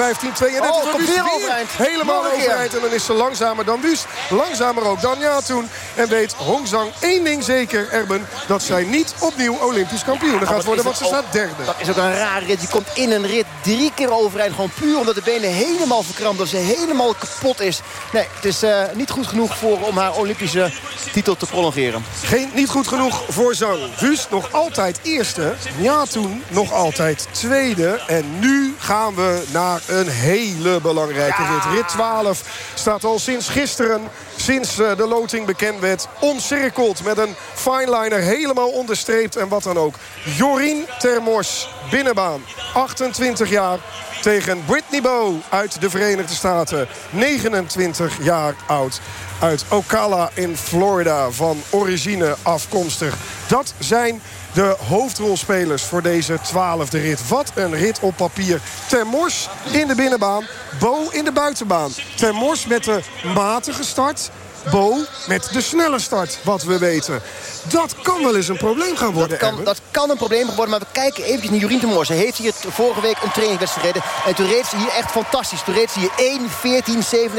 En oh, komt weer overeind. Helemaal overeind. En dan is ze langzamer dan Wust. Langzamer ook dan ja toen. En weet Hongzang één ding zeker, Erben. Dat zij niet opnieuw Olympisch kampioen gaat worden. Want ze staat derde. Dat is ook een raar rit. Je komt in een rit drie keer overeind. Gewoon puur omdat de benen helemaal verkrampt. Dat ze helemaal kapot is. Nee, het is uh, niet goed genoeg voor om haar Olympische titel te prolongeren. Geen, niet goed genoeg voor Zang. Wust nog altijd eerste. Ja, toen nog altijd tweede. En nu gaan we naar een hele belangrijke rit. Rit 12 staat al sinds gisteren, sinds uh, de loting bekend werd... omcirkeld met een fineliner helemaal onderstreept en wat dan ook. Jorien Termors, binnenbaan, 28 jaar tegen Britney Bow uit de Verenigde Staten. 29 jaar oud. Uit Ocala in Florida van origine afkomstig. Dat zijn de hoofdrolspelers voor deze twaalfde rit. Wat een rit op papier. Termors in de binnenbaan, Bo in de buitenbaan. Termors met de matige start. Bo met de snelle start, wat we weten. Dat kan wel eens een probleem gaan worden, dat kan, dat kan een probleem worden, maar we kijken eventjes naar Jorien Temors. Ze heeft hier vorige week een trainingswedstrijd gereden. En toen reed ze hier echt fantastisch. Toen reed ze hier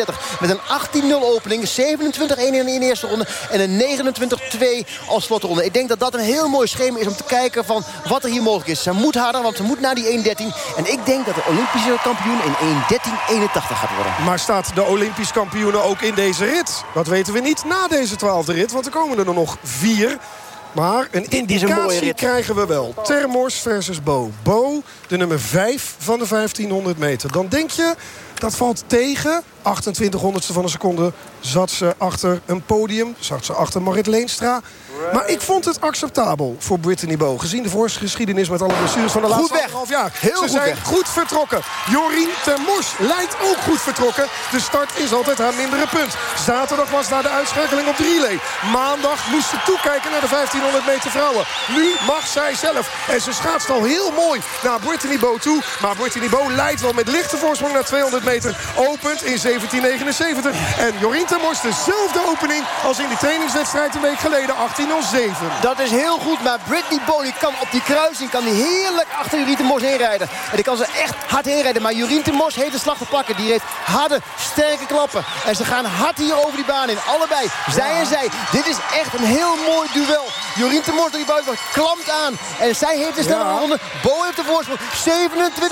1.14.37 met een 18-0 opening. 27-1 in de eerste ronde en een 29-2 als slotronde. Ik denk dat dat een heel mooi schema is om te kijken van wat er hier mogelijk is. Ze moet harder, want ze moet naar die 1.13. En ik denk dat de Olympische kampioen in 1.13.81 gaat worden. Maar staat de Olympisch kampioene ook in deze rit? Dat weten we niet na deze twaalfde rit, want er komen er nog vier. Maar een indicatie krijgen we wel. Termors versus Bo. Bo, de nummer 5 van de 1500 meter. Dan denk je, dat valt tegen. 28 honderdste van een seconde zat ze achter een podium. Zat ze achter Marit Leenstra. Maar ik vond het acceptabel voor Brittany Bo. Gezien de voorgeschiedenis met alle blessures van de Goed laatste weg. anderhalf jaar. Heel ze goed zijn weg. goed vertrokken. Jorien Termors lijkt ook goed vertrokken. De start is altijd haar mindere punt. Zaterdag was daar de uitschakeling op de relay. Maandag moest ze toekijken naar de 1500 meter vrouwen. Nu mag zij zelf. En ze schaatst al heel mooi naar Brittany Bo toe. Maar Brittany Bo leidt wel met lichte voorsprong naar 200 meter. Opent in 1779. En Jorien Termors dezelfde opening als in die trainingswedstrijd een week geleden. 1807. Dat is heel goed, maar Britney Boni kan op die kruising kan die heerlijk achter Jorien de Mos heen rijden. En die kan ze echt hard heen rijden. Maar Jorien de Mos heeft de slag te pakken. Die heeft harde, sterke klappen. En ze gaan hard hier over die baan in. Allebei, zij en zij. Dit is echt een heel mooi duel. Jorien de Mos door die buitenbal klamt aan. En zij heeft de snelle Ja. ronde. Bo heeft de voorsprong. 27,